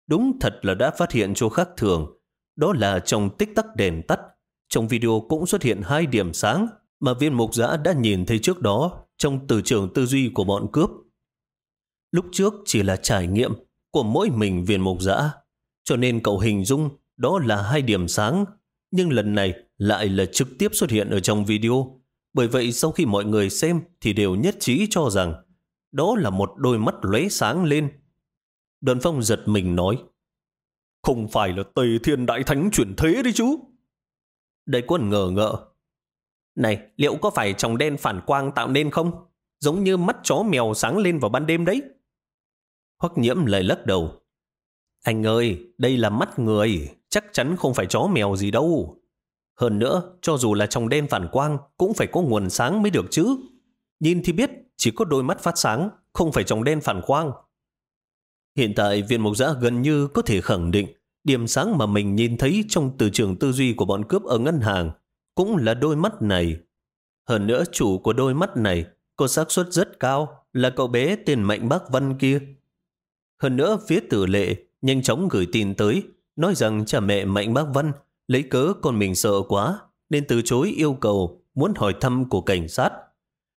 Đúng thật là đã phát hiện chỗ khác thường đó là trong tích tắc đèn tắt. Trong video cũng xuất hiện hai điểm sáng mà viên mục giã đã nhìn thấy trước đó trong từ trường tư duy của bọn cướp. Lúc trước chỉ là trải nghiệm của mỗi mình viên mục giã, cho nên cậu hình dung đó là hai điểm sáng, nhưng lần này lại là trực tiếp xuất hiện ở trong video. Bởi vậy sau khi mọi người xem thì đều nhất trí cho rằng đó là một đôi mắt lóe sáng lên. Đoàn phong giật mình nói không phải là Tề Thiên Đại Thánh chuyển thế đấy chú Đại quân ngờ ngợ. Này, liệu có phải tròng đen phản quang tạo nên không? Giống như mắt chó mèo sáng lên vào ban đêm đấy. Hoắc nhiễm lại lắc đầu. Anh ơi, đây là mắt người, chắc chắn không phải chó mèo gì đâu. Hơn nữa, cho dù là trong đen phản quang, cũng phải có nguồn sáng mới được chứ. Nhìn thì biết, chỉ có đôi mắt phát sáng, không phải trong đen phản quang. Hiện tại viên mục giã gần như có thể khẳng định điểm sáng mà mình nhìn thấy trong từ trường tư duy của bọn cướp ở ngân hàng cũng là đôi mắt này. Hơn nữa chủ của đôi mắt này có xác suất rất cao là cậu bé tên Mạnh Bác Văn kia. Hơn nữa, phía tử lệ nhanh chóng gửi tin tới, nói rằng cha mẹ Mạnh Bác Văn lấy cớ con mình sợ quá, nên từ chối yêu cầu muốn hỏi thăm của cảnh sát.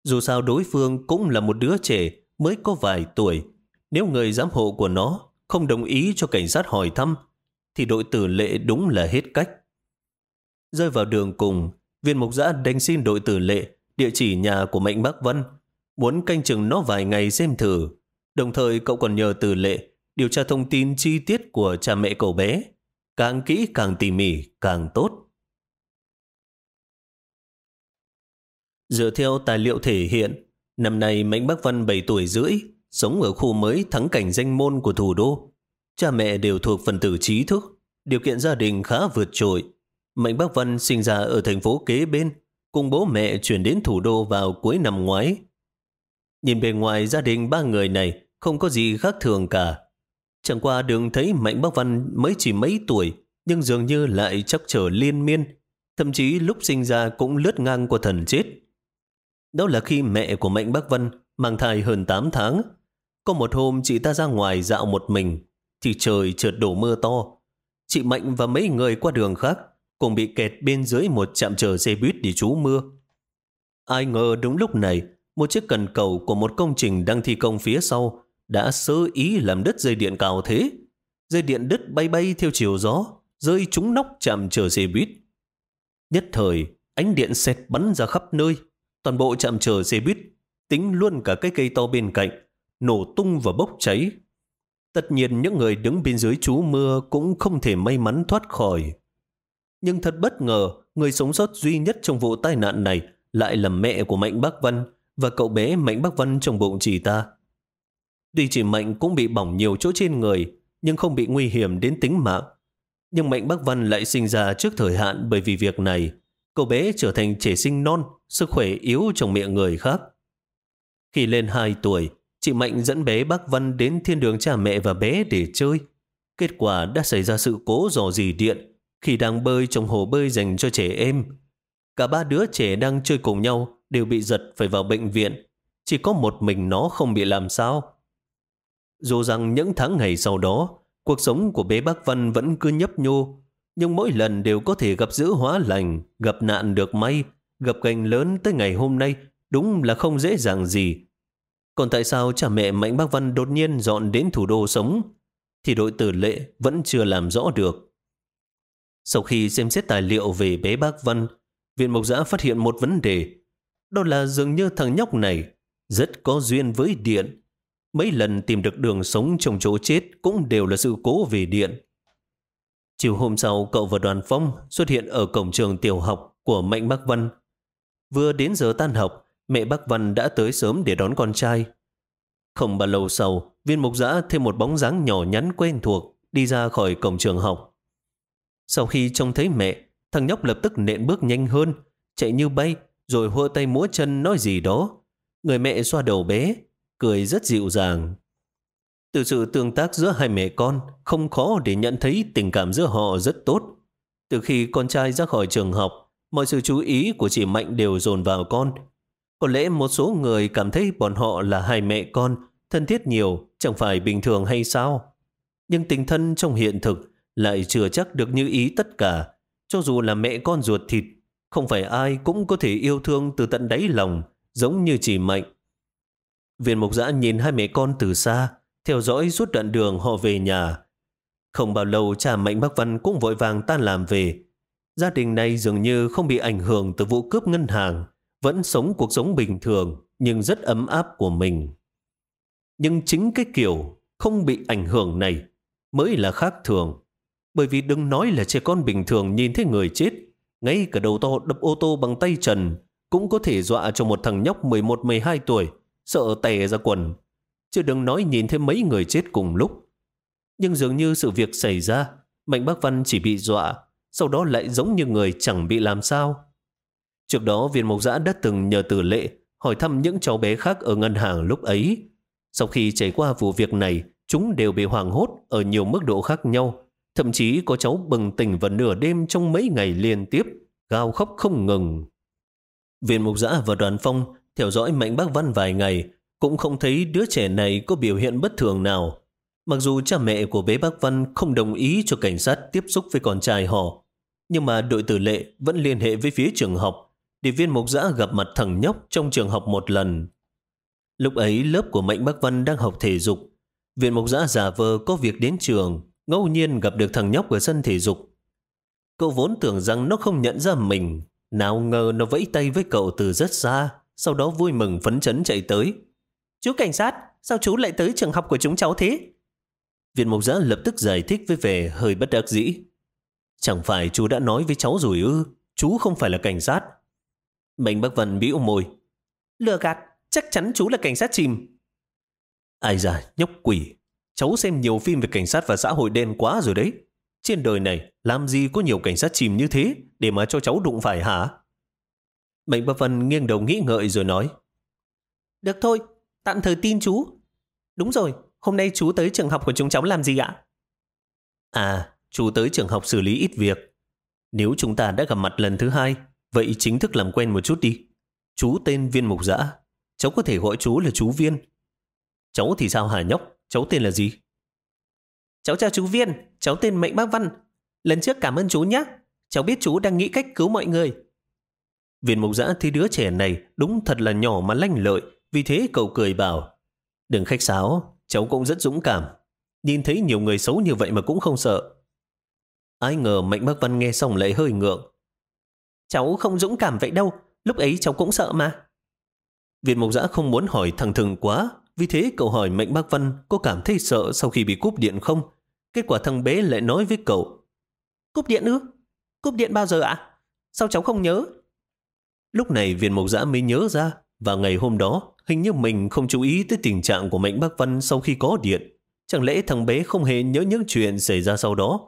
Dù sao đối phương cũng là một đứa trẻ mới có vài tuổi. Nếu người giám hộ của nó không đồng ý cho cảnh sát hỏi thăm, thì đội tử lệ đúng là hết cách. Rơi vào đường cùng, viên mục giã đánh xin đội tử lệ địa chỉ nhà của Mạnh bác Văn, muốn canh chừng nó vài ngày xem thử. Đồng thời cậu còn nhờ tử lệ điều tra thông tin chi tiết của cha mẹ cậu bé. Càng kỹ càng tỉ mỉ càng tốt. Dựa theo tài liệu thể hiện, năm nay Mạnh Bắc Văn 7 tuổi rưỡi, sống ở khu mới thắng cảnh danh môn của thủ đô. Cha mẹ đều thuộc phần tử trí thức, điều kiện gia đình khá vượt trội. Mạnh Bắc Văn sinh ra ở thành phố kế bên, cùng bố mẹ chuyển đến thủ đô vào cuối năm ngoái. Nhìn bề ngoài gia đình ba người này không có gì khác thường cả. Chẳng qua đường thấy Mạnh Bắc Văn mới chỉ mấy tuổi, nhưng dường như lại chắc trở liên miên, thậm chí lúc sinh ra cũng lướt ngang qua thần chết. Đó là khi mẹ của Mạnh Bắc Vân mang thai hơn 8 tháng. Có một hôm chị ta ra ngoài dạo một mình, thì trời chợt đổ mưa to. Chị Mạnh và mấy người qua đường khác cùng bị kẹt bên dưới một trạm chờ xe buýt để trú mưa. Ai ngờ đúng lúc này, một chiếc cần cầu của một công trình đang thi công phía sau đã sơ ý làm đứt dây điện cao thế. Dây điện đứt bay bay theo chiều gió, rơi trúng nóc chạm chờ xe buýt. Nhất thời, ánh điện xẹt bắn ra khắp nơi, Toàn bộ chạm chờ xe buýt, tính luôn cả cái cây to bên cạnh, nổ tung và bốc cháy. Tất nhiên những người đứng bên dưới trú mưa cũng không thể may mắn thoát khỏi. Nhưng thật bất ngờ, người sống sót duy nhất trong vụ tai nạn này lại là mẹ của Mạnh Bắc Văn và cậu bé Mạnh Bắc Văn trong bụng chị ta. Tuy chị Mạnh cũng bị bỏng nhiều chỗ trên người, nhưng không bị nguy hiểm đến tính mạng. Nhưng Mạnh Bắc Văn lại sinh ra trước thời hạn bởi vì việc này. Cậu bé trở thành trẻ sinh non, sức khỏe yếu trong miệng người khác. Khi lên 2 tuổi, chị Mạnh dẫn bé bác Văn đến thiên đường cha mẹ và bé để chơi. Kết quả đã xảy ra sự cố dò dì điện khi đang bơi trong hồ bơi dành cho trẻ em. Cả ba đứa trẻ đang chơi cùng nhau đều bị giật phải vào bệnh viện. Chỉ có một mình nó không bị làm sao. Dù rằng những tháng ngày sau đó, cuộc sống của bé bác Văn vẫn cứ nhấp nhô, nhưng mỗi lần đều có thể gặp giữ hóa lành, gặp nạn được may, gặp gành lớn tới ngày hôm nay đúng là không dễ dàng gì. Còn tại sao cha mẹ Mạnh Bác Văn đột nhiên dọn đến thủ đô sống, thì đội tử lệ vẫn chưa làm rõ được. Sau khi xem xét tài liệu về bé Bác Văn, viện mộc giã phát hiện một vấn đề. Đó là dường như thằng nhóc này rất có duyên với điện. Mấy lần tìm được đường sống trong chỗ chết cũng đều là sự cố về điện. Chiều hôm sau, cậu và đoàn phong xuất hiện ở cổng trường tiểu học của Mạnh Bắc Văn. Vừa đến giờ tan học, mẹ Bắc Văn đã tới sớm để đón con trai. Không bao lâu sau, viên mục giã thêm một bóng dáng nhỏ nhắn quen thuộc đi ra khỏi cổng trường học. Sau khi trông thấy mẹ, thằng nhóc lập tức nện bước nhanh hơn, chạy như bay, rồi hô tay múa chân nói gì đó. Người mẹ xoa đầu bé, cười rất dịu dàng. Từ sự tương tác giữa hai mẹ con, không khó để nhận thấy tình cảm giữa họ rất tốt. Từ khi con trai ra khỏi trường học, mọi sự chú ý của chị Mạnh đều dồn vào con. Có lẽ một số người cảm thấy bọn họ là hai mẹ con, thân thiết nhiều, chẳng phải bình thường hay sao? Nhưng tình thân trong hiện thực lại chưa chắc được như ý tất cả. Cho dù là mẹ con ruột thịt, không phải ai cũng có thể yêu thương từ tận đáy lòng, giống như chị Mạnh. Viên mục giã nhìn hai mẹ con từ xa, theo dõi suốt đoạn đường họ về nhà. Không bao lâu cha Mạnh Bắc Văn cũng vội vàng tan làm về. Gia đình này dường như không bị ảnh hưởng từ vụ cướp ngân hàng, vẫn sống cuộc sống bình thường nhưng rất ấm áp của mình. Nhưng chính cái kiểu không bị ảnh hưởng này mới là khác thường. Bởi vì đừng nói là trẻ con bình thường nhìn thấy người chết, ngay cả đầu to đập ô tô bằng tay trần cũng có thể dọa cho một thằng nhóc 11-12 tuổi, sợ tè ra quần chứ đừng nói nhìn thấy mấy người chết cùng lúc. Nhưng dường như sự việc xảy ra, Mạnh Bắc Văn chỉ bị dọa, sau đó lại giống như người chẳng bị làm sao. Trước đó viên mộc giã đã từng nhờ tử lệ hỏi thăm những cháu bé khác ở ngân hàng lúc ấy. Sau khi trải qua vụ việc này, chúng đều bị hoảng hốt ở nhiều mức độ khác nhau. Thậm chí có cháu bừng tỉnh vào nửa đêm trong mấy ngày liên tiếp, gào khóc không ngừng. Viên mục giã và đoàn phong theo dõi Mạnh bác Văn vài ngày, cũng không thấy đứa trẻ này có biểu hiện bất thường nào. Mặc dù cha mẹ của bé Bác Văn không đồng ý cho cảnh sát tiếp xúc với con trai họ, nhưng mà đội tử lệ vẫn liên hệ với phía trường học để viên mục giã gặp mặt thằng nhóc trong trường học một lần. Lúc ấy lớp của Mạnh Bác Văn đang học thể dục. Viện mục giã giả vờ có việc đến trường, ngẫu nhiên gặp được thằng nhóc ở sân thể dục. Cậu vốn tưởng rằng nó không nhận ra mình, nào ngờ nó vẫy tay với cậu từ rất xa, sau đó vui mừng phấn chấn chạy tới. Chú cảnh sát, sao chú lại tới trường học của chúng cháu thế? Viện mộc giã lập tức giải thích với vẻ hơi bất đắc dĩ. Chẳng phải chú đã nói với cháu rồi ư, chú không phải là cảnh sát. Mạnh Bắc Vân bĩu môi. Lừa gạt, chắc chắn chú là cảnh sát chìm. Ai da, nhóc quỷ. Cháu xem nhiều phim về cảnh sát và xã hội đen quá rồi đấy. Trên đời này, làm gì có nhiều cảnh sát chìm như thế để mà cho cháu đụng phải hả? Mạnh Bắc Vân nghiêng đầu nghĩ ngợi rồi nói. Được thôi, tạm thời tin chú. Đúng rồi, hôm nay chú tới trường học của chúng cháu làm gì ạ? À, chú tới trường học xử lý ít việc. Nếu chúng ta đã gặp mặt lần thứ hai, vậy chính thức làm quen một chút đi. Chú tên Viên Mục Giã. Cháu có thể gọi chú là chú Viên. Cháu thì sao hả nhóc? Cháu tên là gì? Cháu chào chú Viên, cháu tên Mệnh Bác Văn. Lần trước cảm ơn chú nhé. Cháu biết chú đang nghĩ cách cứu mọi người. Viên Mục Giã thấy đứa trẻ này đúng thật là nhỏ mà lanh lợi, vì thế cậu cười bảo, đừng khách sáo, cháu cũng rất dũng cảm. Nhìn thấy nhiều người xấu như vậy mà cũng không sợ. Ai ngờ Mạnh Bắc Văn nghe xong lại hơi ngượng. Cháu không dũng cảm vậy đâu, lúc ấy cháu cũng sợ mà. Việt Mộc Giã không muốn hỏi thằng Thừng quá, vì thế cậu hỏi Mạnh Bắc Văn có cảm thấy sợ sau khi bị cúp điện không? Kết quả thằng bé lại nói với cậu. Cúp điện ư? Cúp điện bao giờ ạ? Sao cháu không nhớ? Lúc này viên Mộc Giã mới nhớ ra, và ngày hôm đó, hình như mình không chú ý tới tình trạng của Mạnh Bắc Văn sau khi có điện. Chẳng lẽ thằng bé không hề nhớ những chuyện xảy ra sau đó?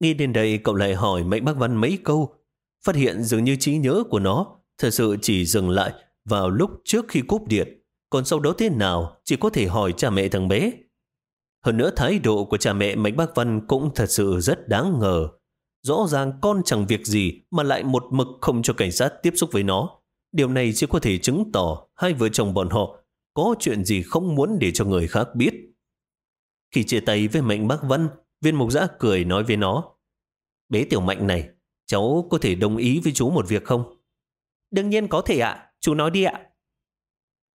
Nghĩ đến đây cậu lại hỏi Mạnh Bắc Văn mấy câu, phát hiện dường như trí nhớ của nó thật sự chỉ dừng lại vào lúc trước khi cúp điện, còn sau đó thế nào chỉ có thể hỏi cha mẹ thằng bé. Hơn nữa thái độ của cha mẹ Mạnh Bắc Văn cũng thật sự rất đáng ngờ. Rõ ràng con chẳng việc gì mà lại một mực không cho cảnh sát tiếp xúc với nó. Điều này chỉ có thể chứng tỏ hai vợ chồng bọn họ có chuyện gì không muốn để cho người khác biết. Khi chia tay với Mạnh bác Văn, viên mục giã cười nói với nó Bé tiểu mạnh này, cháu có thể đồng ý với chú một việc không? Đương nhiên có thể ạ, chú nói đi ạ.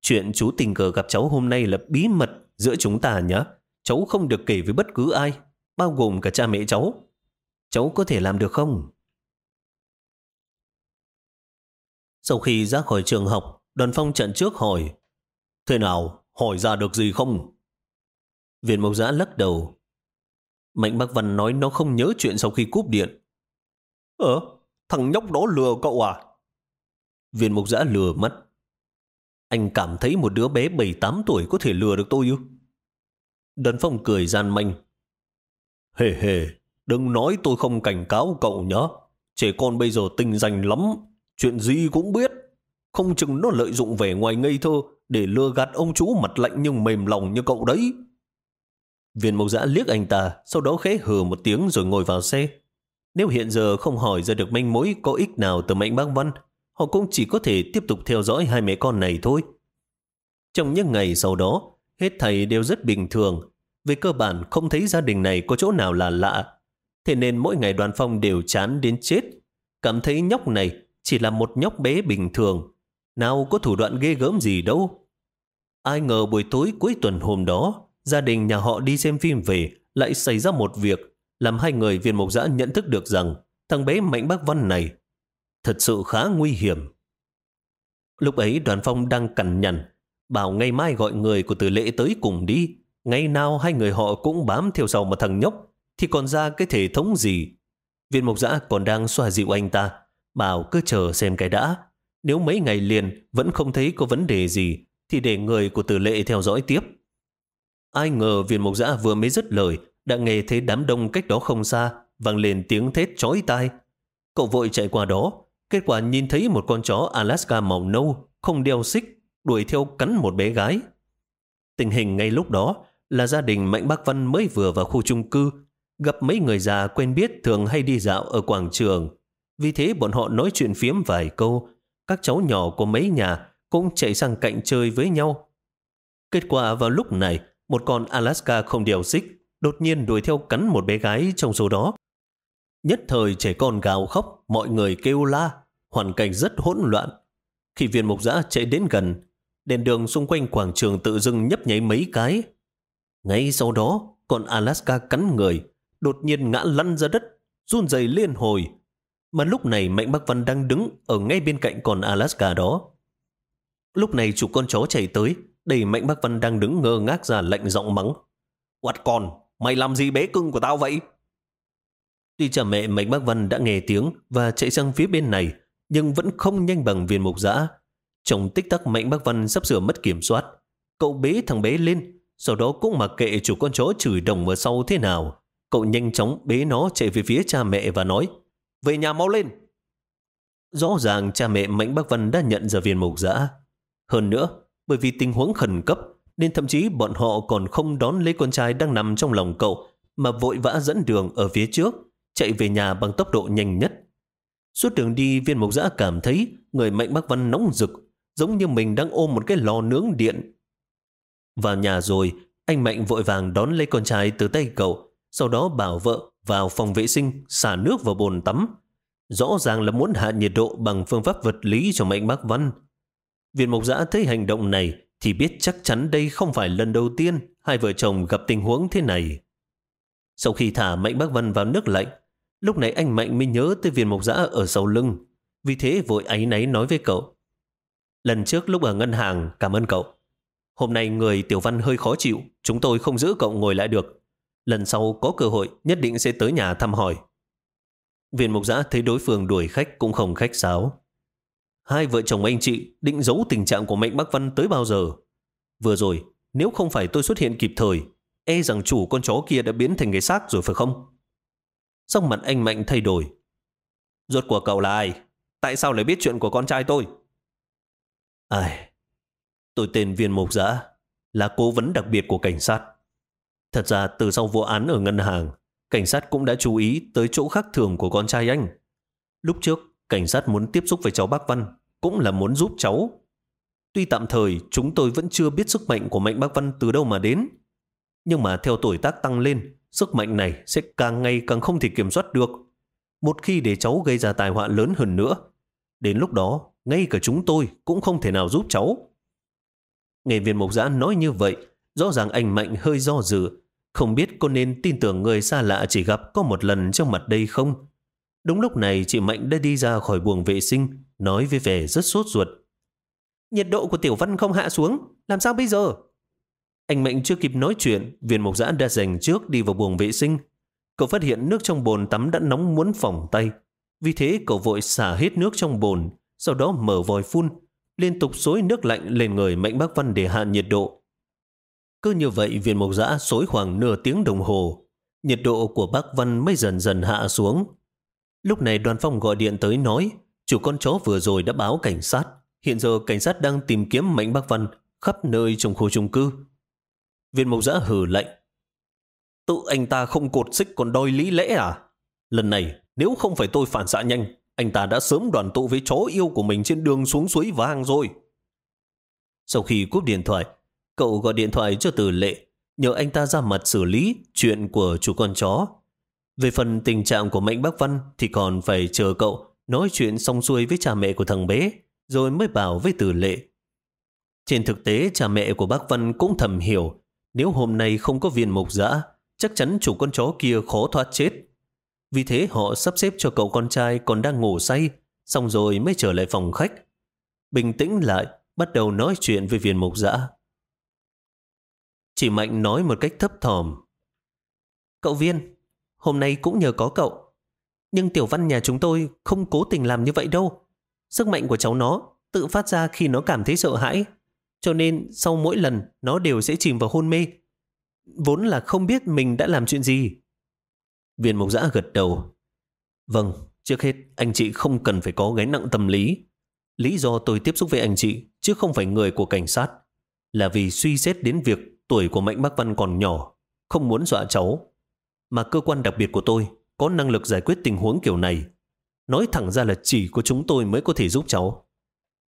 Chuyện chú tình cờ gặp cháu hôm nay là bí mật giữa chúng ta nhé. Cháu không được kể với bất cứ ai, bao gồm cả cha mẹ cháu. Cháu có thể làm được không? Sau khi ra khỏi trường học, đoàn phong trận trước hỏi Thế nào, hỏi ra được gì không? Viện Mộc Giã lắc đầu. Mạnh Bắc Văn nói nó không nhớ chuyện sau khi cúp điện. Ờ, thằng nhóc đó lừa cậu à? Viên Mộc Giã lừa mất. Anh cảm thấy một đứa bé 7-8 tuổi có thể lừa được tôi ư? Đoàn phong cười gian manh. Hề hề, đừng nói tôi không cảnh cáo cậu nhé. Trẻ con bây giờ tinh danh lắm, chuyện gì cũng biết. Không chừng nó lợi dụng vẻ ngoài ngây thơ để lừa gạt ông chú mặt lạnh nhưng mềm lòng như cậu đấy. Viên mộc giã liếc anh ta, sau đó khẽ hừ một tiếng rồi ngồi vào xe. Nếu hiện giờ không hỏi ra được manh mối có ích nào từ Mạnh Bác Văn, họ cũng chỉ có thể tiếp tục theo dõi hai mẹ con này thôi. Trong những ngày sau đó, hết thầy đều rất bình thường. Về cơ bản không thấy gia đình này có chỗ nào là lạ. Thế nên mỗi ngày đoàn phong đều chán đến chết. Cảm thấy nhóc này chỉ là một nhóc bé bình thường. Nào có thủ đoạn ghê gớm gì đâu. Ai ngờ buổi tối cuối tuần hôm đó, gia đình nhà họ đi xem phim về lại xảy ra một việc làm hai người viên mộc giã nhận thức được rằng thằng bé Mạnh Bác Văn này thật sự khá nguy hiểm. Lúc ấy đoàn phong đang cằn nhằn, bảo ngày mai gọi người của tử Lễ tới cùng đi. Ngày nào hai người họ cũng bám theo sau một thằng nhóc, thì còn ra cái thể thống gì. Viên mộc giã còn đang xoa dịu anh ta, bảo cứ chờ xem cái đã. Nếu mấy ngày liền vẫn không thấy có vấn đề gì, thì để người của tử lệ theo dõi tiếp. Ai ngờ viên mộc giã vừa mới dứt lời, đã nghe thấy đám đông cách đó không xa, vang lên tiếng thét chói tai. Cậu vội chạy qua đó, kết quả nhìn thấy một con chó Alaska màu nâu, không đeo xích, đuổi theo cắn một bé gái. Tình hình ngay lúc đó là gia đình Mạnh Bác Văn mới vừa vào khu chung cư, gặp mấy người già quen biết thường hay đi dạo ở quảng trường. Vì thế bọn họ nói chuyện phiếm vài câu, các cháu nhỏ của mấy nhà cũng chạy sang cạnh chơi với nhau. Kết quả vào lúc này, một con Alaska không đèo xích đột nhiên đuổi theo cắn một bé gái trong số đó. Nhất thời trẻ con gào khóc, mọi người kêu la, hoàn cảnh rất hỗn loạn. Khi viên mục giã chạy đến gần, đèn đường xung quanh quảng trường tự dưng nhấp nháy mấy cái. Ngay sau đó, con Alaska cắn người, đột nhiên ngã lăn ra đất, run rẩy liên hồi. Mà lúc này Mạnh Bắc Văn đang đứng ở ngay bên cạnh con Alaska đó. Lúc này chủ con chó chạy tới, đẩy Mạnh Bắc Văn đang đứng ngơ ngác ra lạnh giọng mắng. Quạt con, mày làm gì bé cưng của tao vậy? Tuy cha mẹ Mạnh Bắc Văn đã nghe tiếng và chạy sang phía bên này, nhưng vẫn không nhanh bằng viên mục giã. Trong tích tắc Mạnh Bắc Văn sắp sửa mất kiểm soát. Cậu bế thằng bé lên, sau đó cũng mặc kệ chủ con chó chửi đồng ở sau thế nào. Cậu nhanh chóng bế nó chạy về phía cha mẹ và nói, về nhà mau lên. Rõ ràng cha mẹ Mạnh Bắc Văn đã nhận ra viên mục giã. Hơn nữa, bởi vì tình huống khẩn cấp, nên thậm chí bọn họ còn không đón lấy con trai đang nằm trong lòng cậu, mà vội vã dẫn đường ở phía trước, chạy về nhà bằng tốc độ nhanh nhất. Suốt đường đi, viên mục giã cảm thấy người Mạnh Bắc Văn nóng rực, giống như mình đang ôm một cái lò nướng điện. Vào nhà rồi, anh Mạnh vội vàng đón lấy con trai từ tay cậu, sau đó bảo vợ vào phòng vệ sinh, xả nước vào bồn tắm. Rõ ràng là muốn hạ nhiệt độ bằng phương pháp vật lý cho Mạnh bác Văn. Viên mộc giã thấy hành động này thì biết chắc chắn đây không phải lần đầu tiên hai vợ chồng gặp tình huống thế này. Sau khi thả Mạnh bác Văn vào nước lạnh, lúc này anh Mạnh mới nhớ tới viên mộc giã ở sau lưng. Vì thế vội áy náy nói với cậu. Lần trước lúc ở ngân hàng cảm ơn cậu. Hôm nay người Tiểu Văn hơi khó chịu, chúng tôi không giữ cậu ngồi lại được. Lần sau có cơ hội nhất định sẽ tới nhà thăm hỏi. Viên mục giã thấy đối phương đuổi khách cũng không khách sáo. Hai vợ chồng anh chị định giấu tình trạng của Mạnh Bắc Văn tới bao giờ? Vừa rồi, nếu không phải tôi xuất hiện kịp thời, e rằng chủ con chó kia đã biến thành cái xác rồi phải không? sắc mặt anh Mạnh thay đổi. Rốt của cậu là ai? Tại sao lại biết chuyện của con trai tôi? Ai? Tôi tên Viên Mộc Giã, là cố vấn đặc biệt của cảnh sát. Thật ra từ sau vụ án ở ngân hàng, cảnh sát cũng đã chú ý tới chỗ khác thường của con trai anh. Lúc trước, cảnh sát muốn tiếp xúc với cháu Bác Văn, cũng là muốn giúp cháu. Tuy tạm thời chúng tôi vẫn chưa biết sức mạnh của Mạnh Bác Văn từ đâu mà đến, nhưng mà theo tuổi tác tăng lên, sức mạnh này sẽ càng ngày càng không thể kiểm soát được. Một khi để cháu gây ra tai họa lớn hơn nữa, đến lúc đó, ngay cả chúng tôi cũng không thể nào giúp cháu. Nghe viên mộc giã nói như vậy, rõ ràng anh Mạnh hơi do dự, không biết có nên tin tưởng người xa lạ chỉ gặp có một lần trong mặt đây không? Đúng lúc này chị Mạnh đã đi ra khỏi buồng vệ sinh, nói với vẻ rất sốt ruột. Nhiệt độ của Tiểu Văn không hạ xuống, làm sao bây giờ? Anh Mạnh chưa kịp nói chuyện, viên mộc giã đã dành trước đi vào buồng vệ sinh. Cậu phát hiện nước trong bồn tắm đã nóng muốn phỏng tay. Vì thế cậu vội xả hết nước trong bồn, sau đó mở vòi phun, liên tục xối nước lạnh lên người Mạnh Bác Văn để hạ nhiệt độ. Cứ như vậy viên mộc giã xối khoảng nửa tiếng đồng hồ, nhiệt độ của bác Văn mới dần dần hạ xuống. Lúc này đoàn phong gọi điện tới nói, chủ con chó vừa rồi đã báo cảnh sát. Hiện giờ cảnh sát đang tìm kiếm Mạnh Bác Văn khắp nơi trong khu chung cư. Viên mộc giã hử lạnh. Tự anh ta không cột xích còn đòi lý lẽ à? Lần này, nếu không phải tôi phản xạ nhanh, anh ta đã sớm đoàn tụ với chó yêu của mình trên đường xuống suối vàng rồi. Sau khi cúp điện thoại, cậu gọi điện thoại cho Từ Lệ, nhờ anh ta ra mặt xử lý chuyện của chủ con chó. Về phần tình trạng của Mạnh Bắc Văn thì còn phải chờ cậu nói chuyện xong xuôi với cha mẹ của thằng bé, rồi mới bảo với Từ Lệ. Trên thực tế, cha mẹ của bác Văn cũng thầm hiểu, nếu hôm nay không có viên mục dã chắc chắn chủ con chó kia khó thoát chết. Vì thế họ sắp xếp cho cậu con trai còn đang ngủ say, xong rồi mới trở lại phòng khách. Bình tĩnh lại, bắt đầu nói chuyện với viên mục giã. Chỉ Mạnh nói một cách thấp thỏm. Cậu viên, hôm nay cũng nhờ có cậu. Nhưng tiểu văn nhà chúng tôi không cố tình làm như vậy đâu. Sức mạnh của cháu nó tự phát ra khi nó cảm thấy sợ hãi. Cho nên sau mỗi lần nó đều sẽ chìm vào hôn mê. Vốn là không biết mình đã làm chuyện gì. Viên mục giã gật đầu. Vâng, trước hết anh chị không cần phải có gánh nặng tâm lý. Lý do tôi tiếp xúc với anh chị, chứ không phải người của cảnh sát, là vì suy xét đến việc tuổi của Mạnh Bắc Văn còn nhỏ, không muốn dọa cháu. Mà cơ quan đặc biệt của tôi có năng lực giải quyết tình huống kiểu này. Nói thẳng ra là chỉ có chúng tôi mới có thể giúp cháu.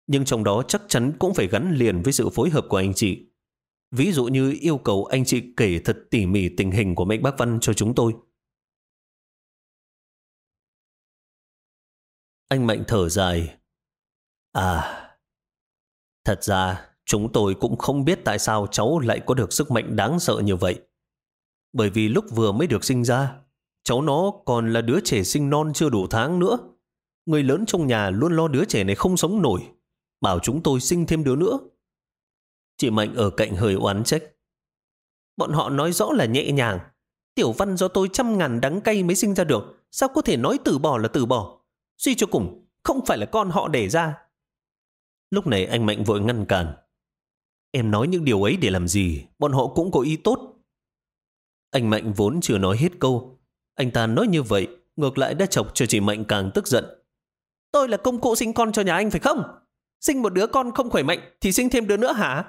Nhưng trong đó chắc chắn cũng phải gắn liền với sự phối hợp của anh chị. Ví dụ như yêu cầu anh chị kể thật tỉ mỉ tình hình của Mạnh Bác Văn cho chúng tôi. Anh Mạnh thở dài. À, thật ra chúng tôi cũng không biết tại sao cháu lại có được sức mạnh đáng sợ như vậy. Bởi vì lúc vừa mới được sinh ra, cháu nó còn là đứa trẻ sinh non chưa đủ tháng nữa. Người lớn trong nhà luôn lo đứa trẻ này không sống nổi, bảo chúng tôi sinh thêm đứa nữa. Chị Mạnh ở cạnh hơi oán trách. Bọn họ nói rõ là nhẹ nhàng. Tiểu văn do tôi trăm ngàn đắng cay mới sinh ra được. Sao có thể nói từ bỏ là từ bỏ? Suy cho cùng, không phải là con họ để ra. Lúc này anh Mạnh vội ngăn cản. Em nói những điều ấy để làm gì? Bọn họ cũng có ý tốt. Anh Mạnh vốn chưa nói hết câu. Anh ta nói như vậy, ngược lại đã chọc cho chị Mạnh càng tức giận. Tôi là công cụ sinh con cho nhà anh phải không? Sinh một đứa con không khỏe mạnh thì sinh thêm đứa nữa hả?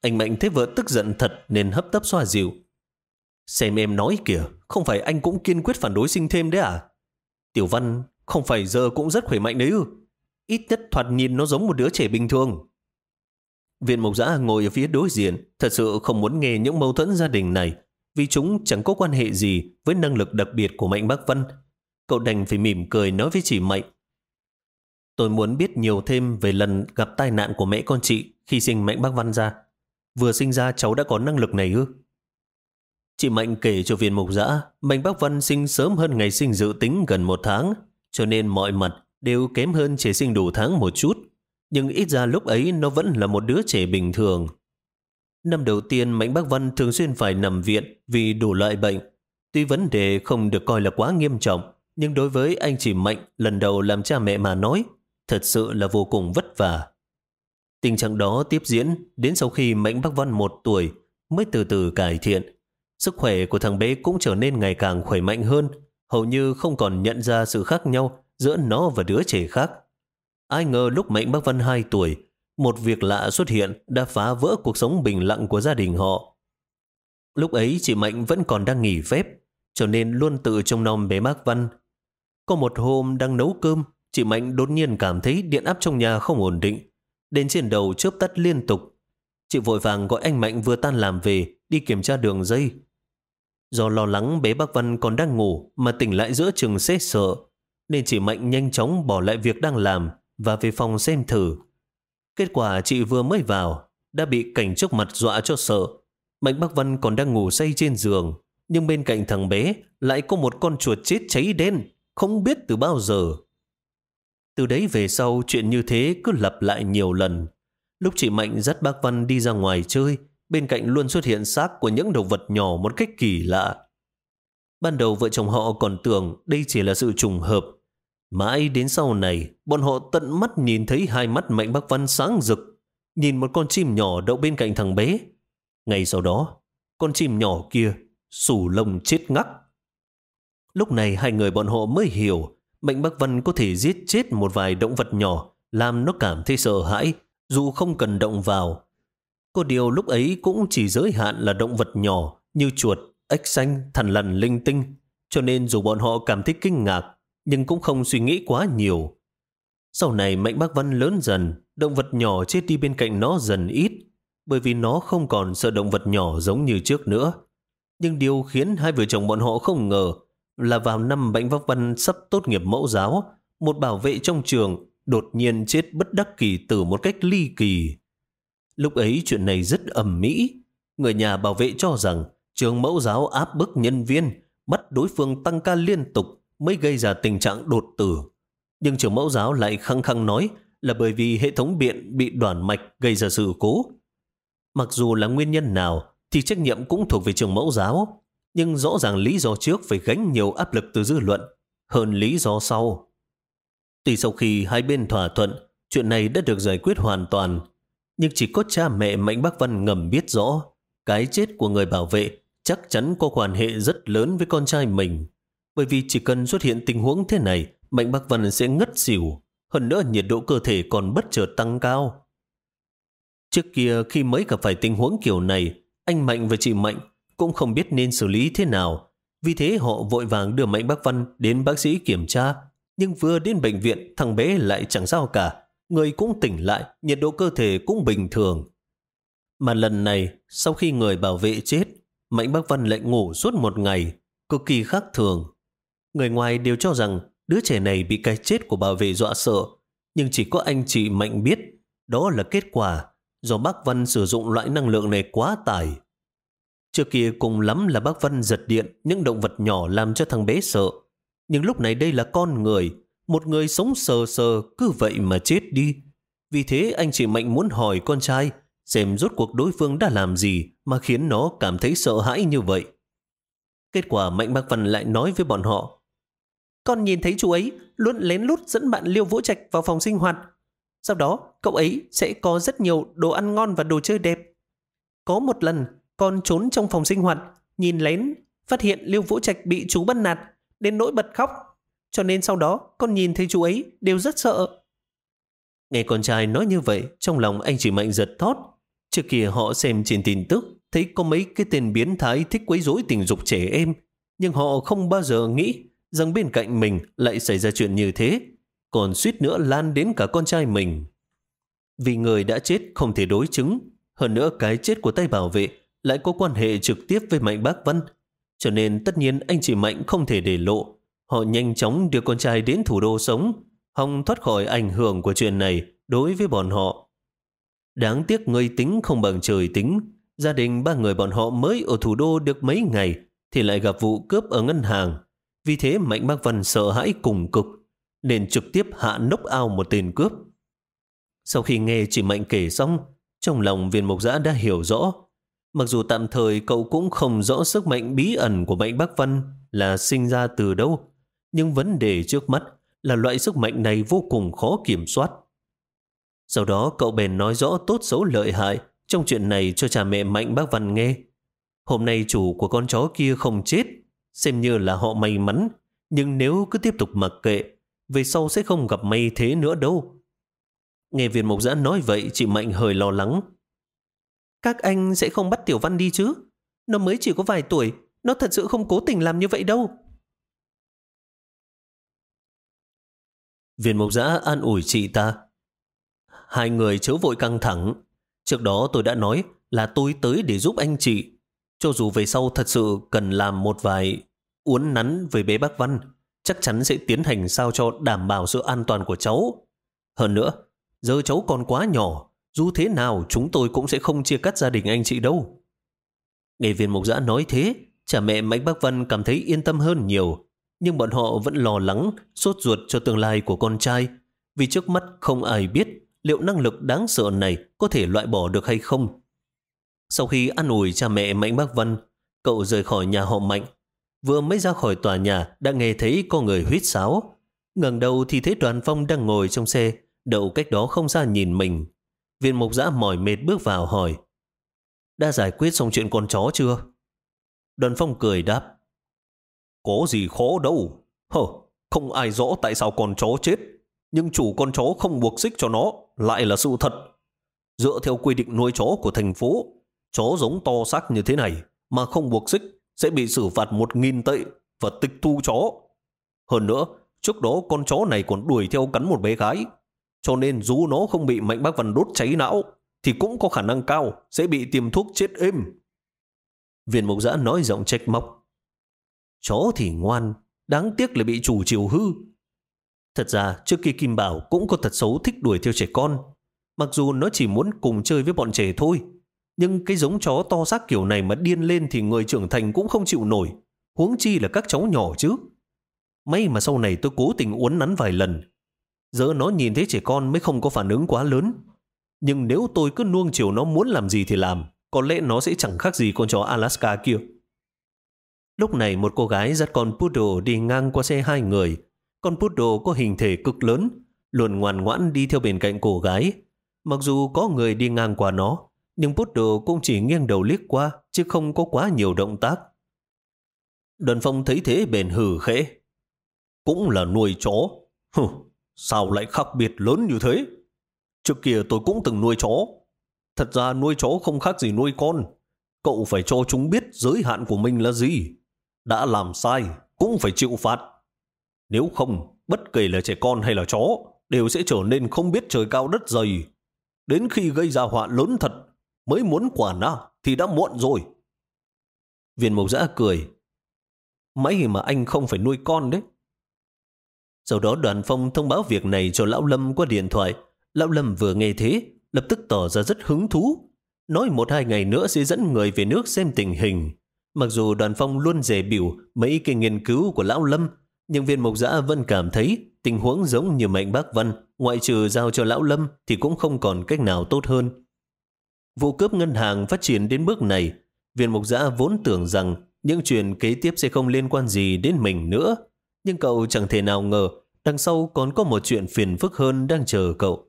Anh Mạnh thấy vợ tức giận thật nên hấp tấp xoa dịu. Xem em nói kìa, không phải anh cũng kiên quyết phản đối sinh thêm đấy à? Tiểu Văn không phải giờ cũng rất khỏe mạnh đấy ư? Ít nhất thoạt nhìn nó giống một đứa trẻ bình thường. Viên Mộc Giã ngồi ở phía đối diện, thật sự không muốn nghe những mâu thuẫn gia đình này, vì chúng chẳng có quan hệ gì với năng lực đặc biệt của Mạnh Bắc Văn. Cậu đành phải mỉm cười nói với chị Mạnh. Tôi muốn biết nhiều thêm về lần gặp tai nạn của mẹ con chị khi sinh Mạnh Bắc Văn ra. Vừa sinh ra cháu đã có năng lực này ư? Chị Mạnh kể cho viên mục giã, Mạnh Bắc Văn sinh sớm hơn ngày sinh dự tính gần một tháng, cho nên mọi mặt đều kém hơn trẻ sinh đủ tháng một chút. Nhưng ít ra lúc ấy nó vẫn là một đứa trẻ bình thường. Năm đầu tiên Mạnh Bắc Văn thường xuyên phải nằm viện vì đủ loại bệnh. Tuy vấn đề không được coi là quá nghiêm trọng, nhưng đối với anh chị Mạnh lần đầu làm cha mẹ mà nói, thật sự là vô cùng vất vả. Tình trạng đó tiếp diễn đến sau khi Mạnh Bắc Văn một tuổi mới từ từ cải thiện. Sức khỏe của thằng bé cũng trở nên ngày càng khỏe mạnh hơn, hầu như không còn nhận ra sự khác nhau giữa nó và đứa trẻ khác. Ai ngờ lúc Mạnh Bắc Văn 2 tuổi, một việc lạ xuất hiện đã phá vỡ cuộc sống bình lặng của gia đình họ. Lúc ấy chị Mạnh vẫn còn đang nghỉ phép, cho nên luôn tự trông nom bé Mác Văn. Có một hôm đang nấu cơm, chị Mạnh đột nhiên cảm thấy điện áp trong nhà không ổn định. Đến trên đầu chớp tắt liên tục. Chị vội vàng gọi anh Mạnh vừa tan làm về đi kiểm tra đường dây. Do lo lắng bé Bác Văn còn đang ngủ mà tỉnh lại giữa trường xế sợ, nên chị Mạnh nhanh chóng bỏ lại việc đang làm và về phòng xem thử. Kết quả chị vừa mới vào, đã bị cảnh trước mặt dọa cho sợ. Mạnh Bắc Văn còn đang ngủ say trên giường, nhưng bên cạnh thằng bé lại có một con chuột chết cháy đen, không biết từ bao giờ. Từ đấy về sau chuyện như thế cứ lặp lại nhiều lần. Lúc chị Mạnh dắt bác Văn đi ra ngoài chơi, bên cạnh luôn xuất hiện xác của những động vật nhỏ một cách kỳ lạ. Ban đầu vợ chồng họ còn tưởng đây chỉ là sự trùng hợp. Mãi đến sau này, bọn họ tận mắt nhìn thấy hai mắt Mạnh Bắc Văn sáng rực, nhìn một con chim nhỏ đậu bên cạnh thằng bé. Ngay sau đó, con chim nhỏ kia sủ lông chết ngắc. Lúc này hai người bọn họ mới hiểu Mạnh Bắc Văn có thể giết chết một vài động vật nhỏ làm nó cảm thấy sợ hãi dù không cần động vào. Có điều lúc ấy cũng chỉ giới hạn là động vật nhỏ như chuột, ếch xanh, thằn lằn linh tinh cho nên dù bọn họ cảm thấy kinh ngạc nhưng cũng không suy nghĩ quá nhiều. Sau này Mạnh bác Văn lớn dần, động vật nhỏ chết đi bên cạnh nó dần ít, bởi vì nó không còn sợ động vật nhỏ giống như trước nữa. Nhưng điều khiến hai vợ chồng bọn họ không ngờ là vào năm Mạnh bác Văn sắp tốt nghiệp mẫu giáo, một bảo vệ trong trường đột nhiên chết bất đắc kỳ tử một cách ly kỳ. Lúc ấy chuyện này rất ầm mỹ. Người nhà bảo vệ cho rằng trường mẫu giáo áp bức nhân viên, bắt đối phương tăng ca liên tục mới gây ra tình trạng đột tử. Nhưng trường mẫu giáo lại khăng khăng nói là bởi vì hệ thống điện bị đoạn mạch gây ra sự cố. Mặc dù là nguyên nhân nào thì trách nhiệm cũng thuộc về trường mẫu giáo, nhưng rõ ràng lý do trước phải gánh nhiều áp lực từ dư luận hơn lý do sau. Tuy sau khi hai bên thỏa thuận, chuyện này đã được giải quyết hoàn toàn, nhưng chỉ có cha mẹ Mạnh Bắc Văn ngầm biết rõ cái chết của người bảo vệ chắc chắn có quan hệ rất lớn với con trai mình. Bởi vì chỉ cần xuất hiện tình huống thế này, Mạnh Bắc Văn sẽ ngất xỉu. Hơn nữa nhiệt độ cơ thể còn bất chợt tăng cao. Trước kia khi mới gặp phải tình huống kiểu này, anh Mạnh và chị Mạnh cũng không biết nên xử lý thế nào. Vì thế họ vội vàng đưa Mạnh Bắc Văn đến bác sĩ kiểm tra. Nhưng vừa đến bệnh viện, thằng bé lại chẳng sao cả. Người cũng tỉnh lại, nhiệt độ cơ thể cũng bình thường. Mà lần này, sau khi người bảo vệ chết, Mạnh Bắc Văn lại ngủ suốt một ngày, cực kỳ khác thường. Người ngoài đều cho rằng đứa trẻ này bị cái chết của bảo vệ dọa sợ, nhưng chỉ có anh chị Mạnh biết đó là kết quả do bác Văn sử dụng loại năng lượng này quá tải. Trước kia cùng lắm là bác Văn giật điện những động vật nhỏ làm cho thằng bé sợ. Nhưng lúc này đây là con người, một người sống sờ sờ cứ vậy mà chết đi. Vì thế anh chị Mạnh muốn hỏi con trai xem rốt cuộc đối phương đã làm gì mà khiến nó cảm thấy sợ hãi như vậy. Kết quả Mạnh Bác Văn lại nói với bọn họ con nhìn thấy chú ấy luôn lén lút dẫn bạn Liêu Vũ Trạch vào phòng sinh hoạt. Sau đó, cậu ấy sẽ có rất nhiều đồ ăn ngon và đồ chơi đẹp. Có một lần, con trốn trong phòng sinh hoạt, nhìn lén, phát hiện Liêu Vũ Trạch bị chú bắt nạt, đến nỗi bật khóc. Cho nên sau đó, con nhìn thấy chú ấy đều rất sợ. Nghe con trai nói như vậy, trong lòng anh chỉ mạnh giật thót. Trước kia họ xem trên tin tức, thấy có mấy cái tên biến thái thích quấy rối tình dục trẻ em, nhưng họ không bao giờ nghĩ rằng bên cạnh mình lại xảy ra chuyện như thế, còn suýt nữa lan đến cả con trai mình. Vì người đã chết không thể đối chứng, hơn nữa cái chết của tay bảo vệ lại có quan hệ trực tiếp với Mạnh Bác Văn, cho nên tất nhiên anh chị Mạnh không thể để lộ. Họ nhanh chóng đưa con trai đến thủ đô sống, hòng thoát khỏi ảnh hưởng của chuyện này đối với bọn họ. Đáng tiếc người tính không bằng trời tính, Gia đình ba người bọn họ mới ở thủ đô được mấy ngày thì lại gặp vụ cướp ở ngân hàng. Vì thế Mạnh Bác Văn sợ hãi cùng cực, nên trực tiếp hạ nốc ao một tên cướp. Sau khi nghe chị Mạnh kể xong, trong lòng viên mục giã đã hiểu rõ. Mặc dù tạm thời cậu cũng không rõ sức mạnh bí ẩn của Mạnh Bác Văn là sinh ra từ đâu, nhưng vấn đề trước mắt là loại sức mạnh này vô cùng khó kiểm soát. Sau đó cậu bèn nói rõ tốt xấu lợi hại trong chuyện này cho cha mẹ Mạnh bác Văn nghe. Hôm nay chủ của con chó kia không chết, xem như là họ may mắn, nhưng nếu cứ tiếp tục mặc kệ, về sau sẽ không gặp may thế nữa đâu. Nghe viên mục giã nói vậy, chị Mạnh hơi lo lắng. Các anh sẽ không bắt Tiểu Văn đi chứ? Nó mới chỉ có vài tuổi, nó thật sự không cố tình làm như vậy đâu. Viên mục giã an ủi chị ta. Hai người chớ vội căng thẳng, Trước đó tôi đã nói là tôi tới để giúp anh chị. Cho dù về sau thật sự cần làm một vài uốn nắn với bé bác Văn, chắc chắn sẽ tiến hành sao cho đảm bảo sự an toàn của cháu. Hơn nữa, giờ cháu còn quá nhỏ, dù thế nào chúng tôi cũng sẽ không chia cắt gia đình anh chị đâu. Nghe viên mục giã nói thế, cha mẹ Mạnh Bác Văn cảm thấy yên tâm hơn nhiều, nhưng bọn họ vẫn lo lắng, sốt ruột cho tương lai của con trai, vì trước mắt không ai biết liệu năng lực đáng sợ này có thể loại bỏ được hay không. Sau khi ăn ủi cha mẹ Mạnh Bác Văn, cậu rời khỏi nhà họ Mạnh. Vừa mới ra khỏi tòa nhà đã nghe thấy có người huyết sáo. ngẩng đầu thì thấy đoàn phong đang ngồi trong xe, đậu cách đó không xa nhìn mình. Viên mục giã mỏi mệt bước vào hỏi Đã giải quyết xong chuyện con chó chưa? Đoàn phong cười đáp Có gì khó đâu. Hờ, không ai rõ tại sao con chó chết nhưng chủ con chó không buộc xích cho nó lại là sự thật. Dựa theo quy định nuôi chó của thành phố, chó giống to xác như thế này mà không buộc xích sẽ bị xử phạt một nghìn tệ và tịch thu chó. Hơn nữa, trước đó con chó này còn đuổi theo cắn một bé gái. Cho nên dù nó không bị mạnh bác văn đốt cháy não, thì cũng có khả năng cao sẽ bị tiêm thuốc chết êm. Viên mục giã nói giọng trách móc. Chó thì ngoan, đáng tiếc là bị chủ chiều hư. Thật ra trước kia Kim Bảo cũng có thật xấu thích đuổi theo trẻ con. Mặc dù nó chỉ muốn cùng chơi với bọn trẻ thôi. Nhưng cái giống chó to xác kiểu này mà điên lên thì người trưởng thành cũng không chịu nổi. Huống chi là các cháu nhỏ chứ. May mà sau này tôi cố tình uốn nắn vài lần. Giờ nó nhìn thấy trẻ con mới không có phản ứng quá lớn. Nhưng nếu tôi cứ nuông chiều nó muốn làm gì thì làm, có lẽ nó sẽ chẳng khác gì con chó Alaska kia. Lúc này một cô gái dắt con poodle đi ngang qua xe hai người, con poodle có hình thể cực lớn, luôn ngoan ngoãn đi theo bên cạnh cô gái. Mặc dù có người đi ngang qua nó, nhưng bút đồ cũng chỉ nghiêng đầu liếc qua, chứ không có quá nhiều động tác. Đơn phong thấy thế bền hừ khẽ. Cũng là nuôi chó. Hừ, sao lại khác biệt lớn như thế? Trước kia tôi cũng từng nuôi chó. Thật ra nuôi chó không khác gì nuôi con. Cậu phải cho chúng biết giới hạn của mình là gì. Đã làm sai, cũng phải chịu phạt. Nếu không, bất kể là trẻ con hay là chó, đều sẽ trở nên không biết trời cao đất dày. Đến khi gây ra họa lớn thật, mới muốn quản à, thì đã muộn rồi. Viên mộc giã cười. Mấy mà anh không phải nuôi con đấy. Sau đó đoàn phong thông báo việc này cho Lão Lâm qua điện thoại. Lão Lâm vừa nghe thế, lập tức tỏ ra rất hứng thú. Nói một hai ngày nữa sẽ dẫn người về nước xem tình hình. Mặc dù đoàn phong luôn dè biểu mấy cái nghiên cứu của Lão Lâm, nhưng viên mộc giã vẫn cảm thấy tình huống giống như mệnh bác Văn, ngoại trừ giao cho Lão Lâm thì cũng không còn cách nào tốt hơn. Vụ cướp ngân hàng phát triển đến bước này, viên mộc giã vốn tưởng rằng những chuyện kế tiếp sẽ không liên quan gì đến mình nữa. Nhưng cậu chẳng thể nào ngờ đằng sau còn có một chuyện phiền phức hơn đang chờ cậu.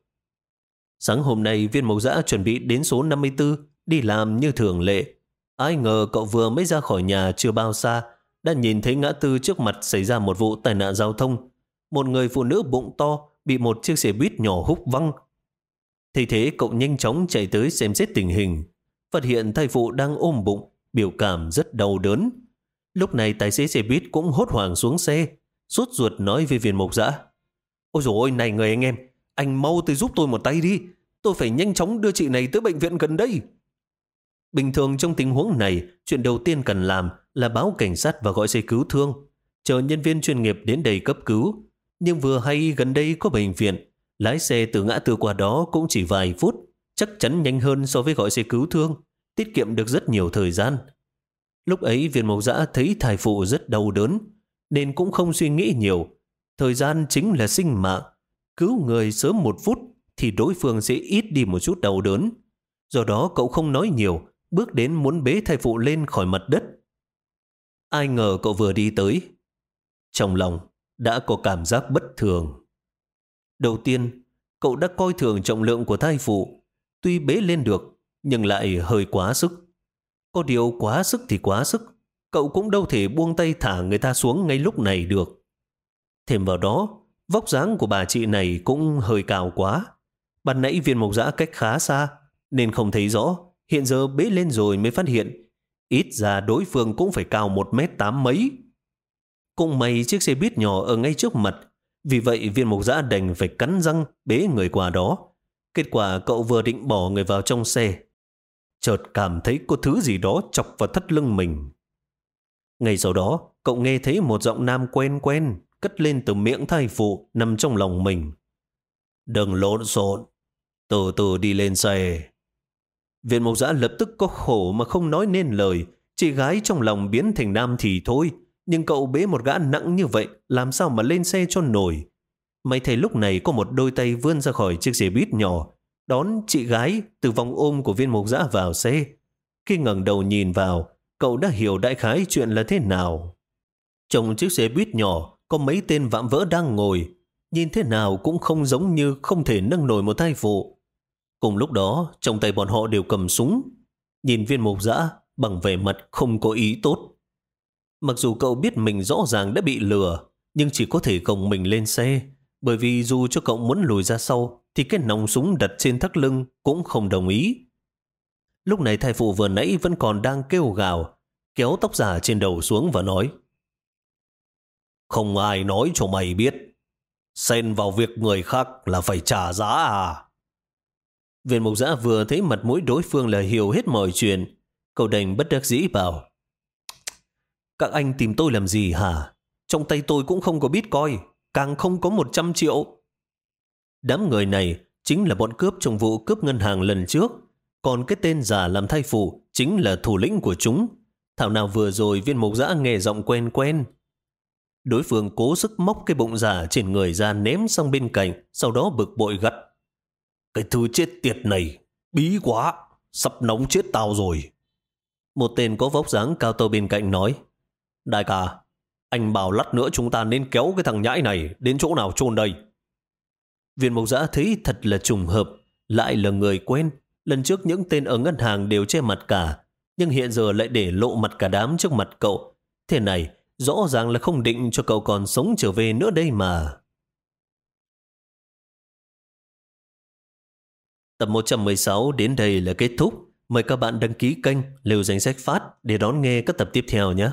Sáng hôm nay viên mộc giã chuẩn bị đến số 54 đi làm như thường lệ. Ai ngờ cậu vừa mới ra khỏi nhà chưa bao xa đã nhìn thấy ngã tư trước mặt xảy ra một vụ tai nạn giao thông. Một người phụ nữ bụng to bị một chiếc xe buýt nhỏ húc văng. Thì thế cậu nhanh chóng chạy tới xem xét tình hình. Phát hiện thai phụ đang ôm bụng, biểu cảm rất đau đớn. Lúc này tài xế xe buýt cũng hốt hoảng xuống xe, suốt ruột nói với viên mộc dã. Ôi dồi ôi, này người anh em, anh mau tới giúp tôi một tay đi. Tôi phải nhanh chóng đưa chị này tới bệnh viện gần đây. Bình thường trong tình huống này, chuyện đầu tiên cần làm là báo cảnh sát và gọi xe cứu thương, chờ nhân viên chuyên nghiệp đến đây cấp cứu. Nhưng vừa hay gần đây có bệnh viện, lái xe từ ngã tư qua đó cũng chỉ vài phút, chắc chắn nhanh hơn so với gọi xe cứu thương, tiết kiệm được rất nhiều thời gian. Lúc ấy viên mộc giã thấy thai phụ rất đau đớn, nên cũng không suy nghĩ nhiều. Thời gian chính là sinh mạng. Cứu người sớm một phút thì đối phương sẽ ít đi một chút đau đớn. Do đó cậu không nói nhiều, bước đến muốn bế thai phụ lên khỏi mặt đất. Ai ngờ cậu vừa đi tới. Trong lòng đã có cảm giác bất thường. Đầu tiên, cậu đã coi thường trọng lượng của thai phụ. Tuy bế lên được, nhưng lại hơi quá sức. Có điều quá sức thì quá sức. Cậu cũng đâu thể buông tay thả người ta xuống ngay lúc này được. Thêm vào đó, vóc dáng của bà chị này cũng hơi cao quá. Ban nãy viên mộc giã cách khá xa, nên không thấy rõ. Hiện giờ bế lên rồi mới phát hiện. Ít ra đối phương cũng phải cao một mét tám mấy. Cũng may chiếc xe buýt nhỏ ở ngay trước mặt. Vì vậy viên mộc giã đành phải cắn răng bế người qua đó. Kết quả cậu vừa định bỏ người vào trong xe. Chợt cảm thấy có thứ gì đó chọc vào thắt lưng mình. ngày sau đó, cậu nghe thấy một giọng nam quen quen cất lên từ miệng thai phụ nằm trong lòng mình. Đừng lộn xộn, từ từ đi lên xe. Viện mộc giã lập tức có khổ mà không nói nên lời, chị gái trong lòng biến thành nam thì thôi, nhưng cậu bế một gã nặng như vậy, làm sao mà lên xe cho nổi. May thấy lúc này có một đôi tay vươn ra khỏi chiếc xe buýt nhỏ, đón chị gái từ vòng ôm của viên mục giã vào xe. Khi ngẩng đầu nhìn vào, cậu đã hiểu đại khái chuyện là thế nào. Trong chiếc xe buýt nhỏ, có mấy tên vạm vỡ đang ngồi, nhìn thế nào cũng không giống như không thể nâng nổi một thai phụ. Cùng lúc đó, trong tay bọn họ đều cầm súng, nhìn viên mục giã bằng vẻ mặt không có ý tốt. Mặc dù cậu biết mình rõ ràng đã bị lừa, nhưng chỉ có thể gồng mình lên xe, bởi vì dù cho cậu muốn lùi ra sau, thì cái nòng súng đặt trên thắt lưng cũng không đồng ý. Lúc này thai phụ vừa nãy vẫn còn đang kêu gào, kéo tóc giả trên đầu xuống và nói Không ai nói cho mày biết, xen vào việc người khác là phải trả giá à? Viên mục giã vừa thấy mặt mũi đối phương là hiểu hết mọi chuyện, cậu đành bất đắc dĩ bảo các anh tìm tôi làm gì hả? Trong tay tôi cũng không có bitcoin càng không có 100 triệu. Đám người này chính là bọn cướp trong vụ cướp ngân hàng lần trước, còn cái tên giả làm thai phụ chính là thủ lĩnh của chúng. Thảo nào vừa rồi viên mục giã nghe giọng quen quen. Đối phương cố sức móc cái bụng giả trên người ra ném sang bên cạnh, sau đó bực bội gắt. Cái thứ chết tiệt này, bí quá, sắp nóng chết tao rồi. Một tên có vóc dáng cao to bên cạnh nói, Đại ca, anh bảo lát nữa chúng ta nên kéo cái thằng nhãi này đến chỗ nào chôn đây. Viên mộc giã thấy thật là trùng hợp, lại là người quen. Lần trước những tên ở ngân hàng đều che mặt cả, nhưng hiện giờ lại để lộ mặt cả đám trước mặt cậu. Thế này, rõ ràng là không định cho cậu còn sống trở về nữa đây mà. Tập 116 đến đây là kết thúc. Mời các bạn đăng ký kênh Lưu Danh Sách Phát để đón nghe các tập tiếp theo nhé.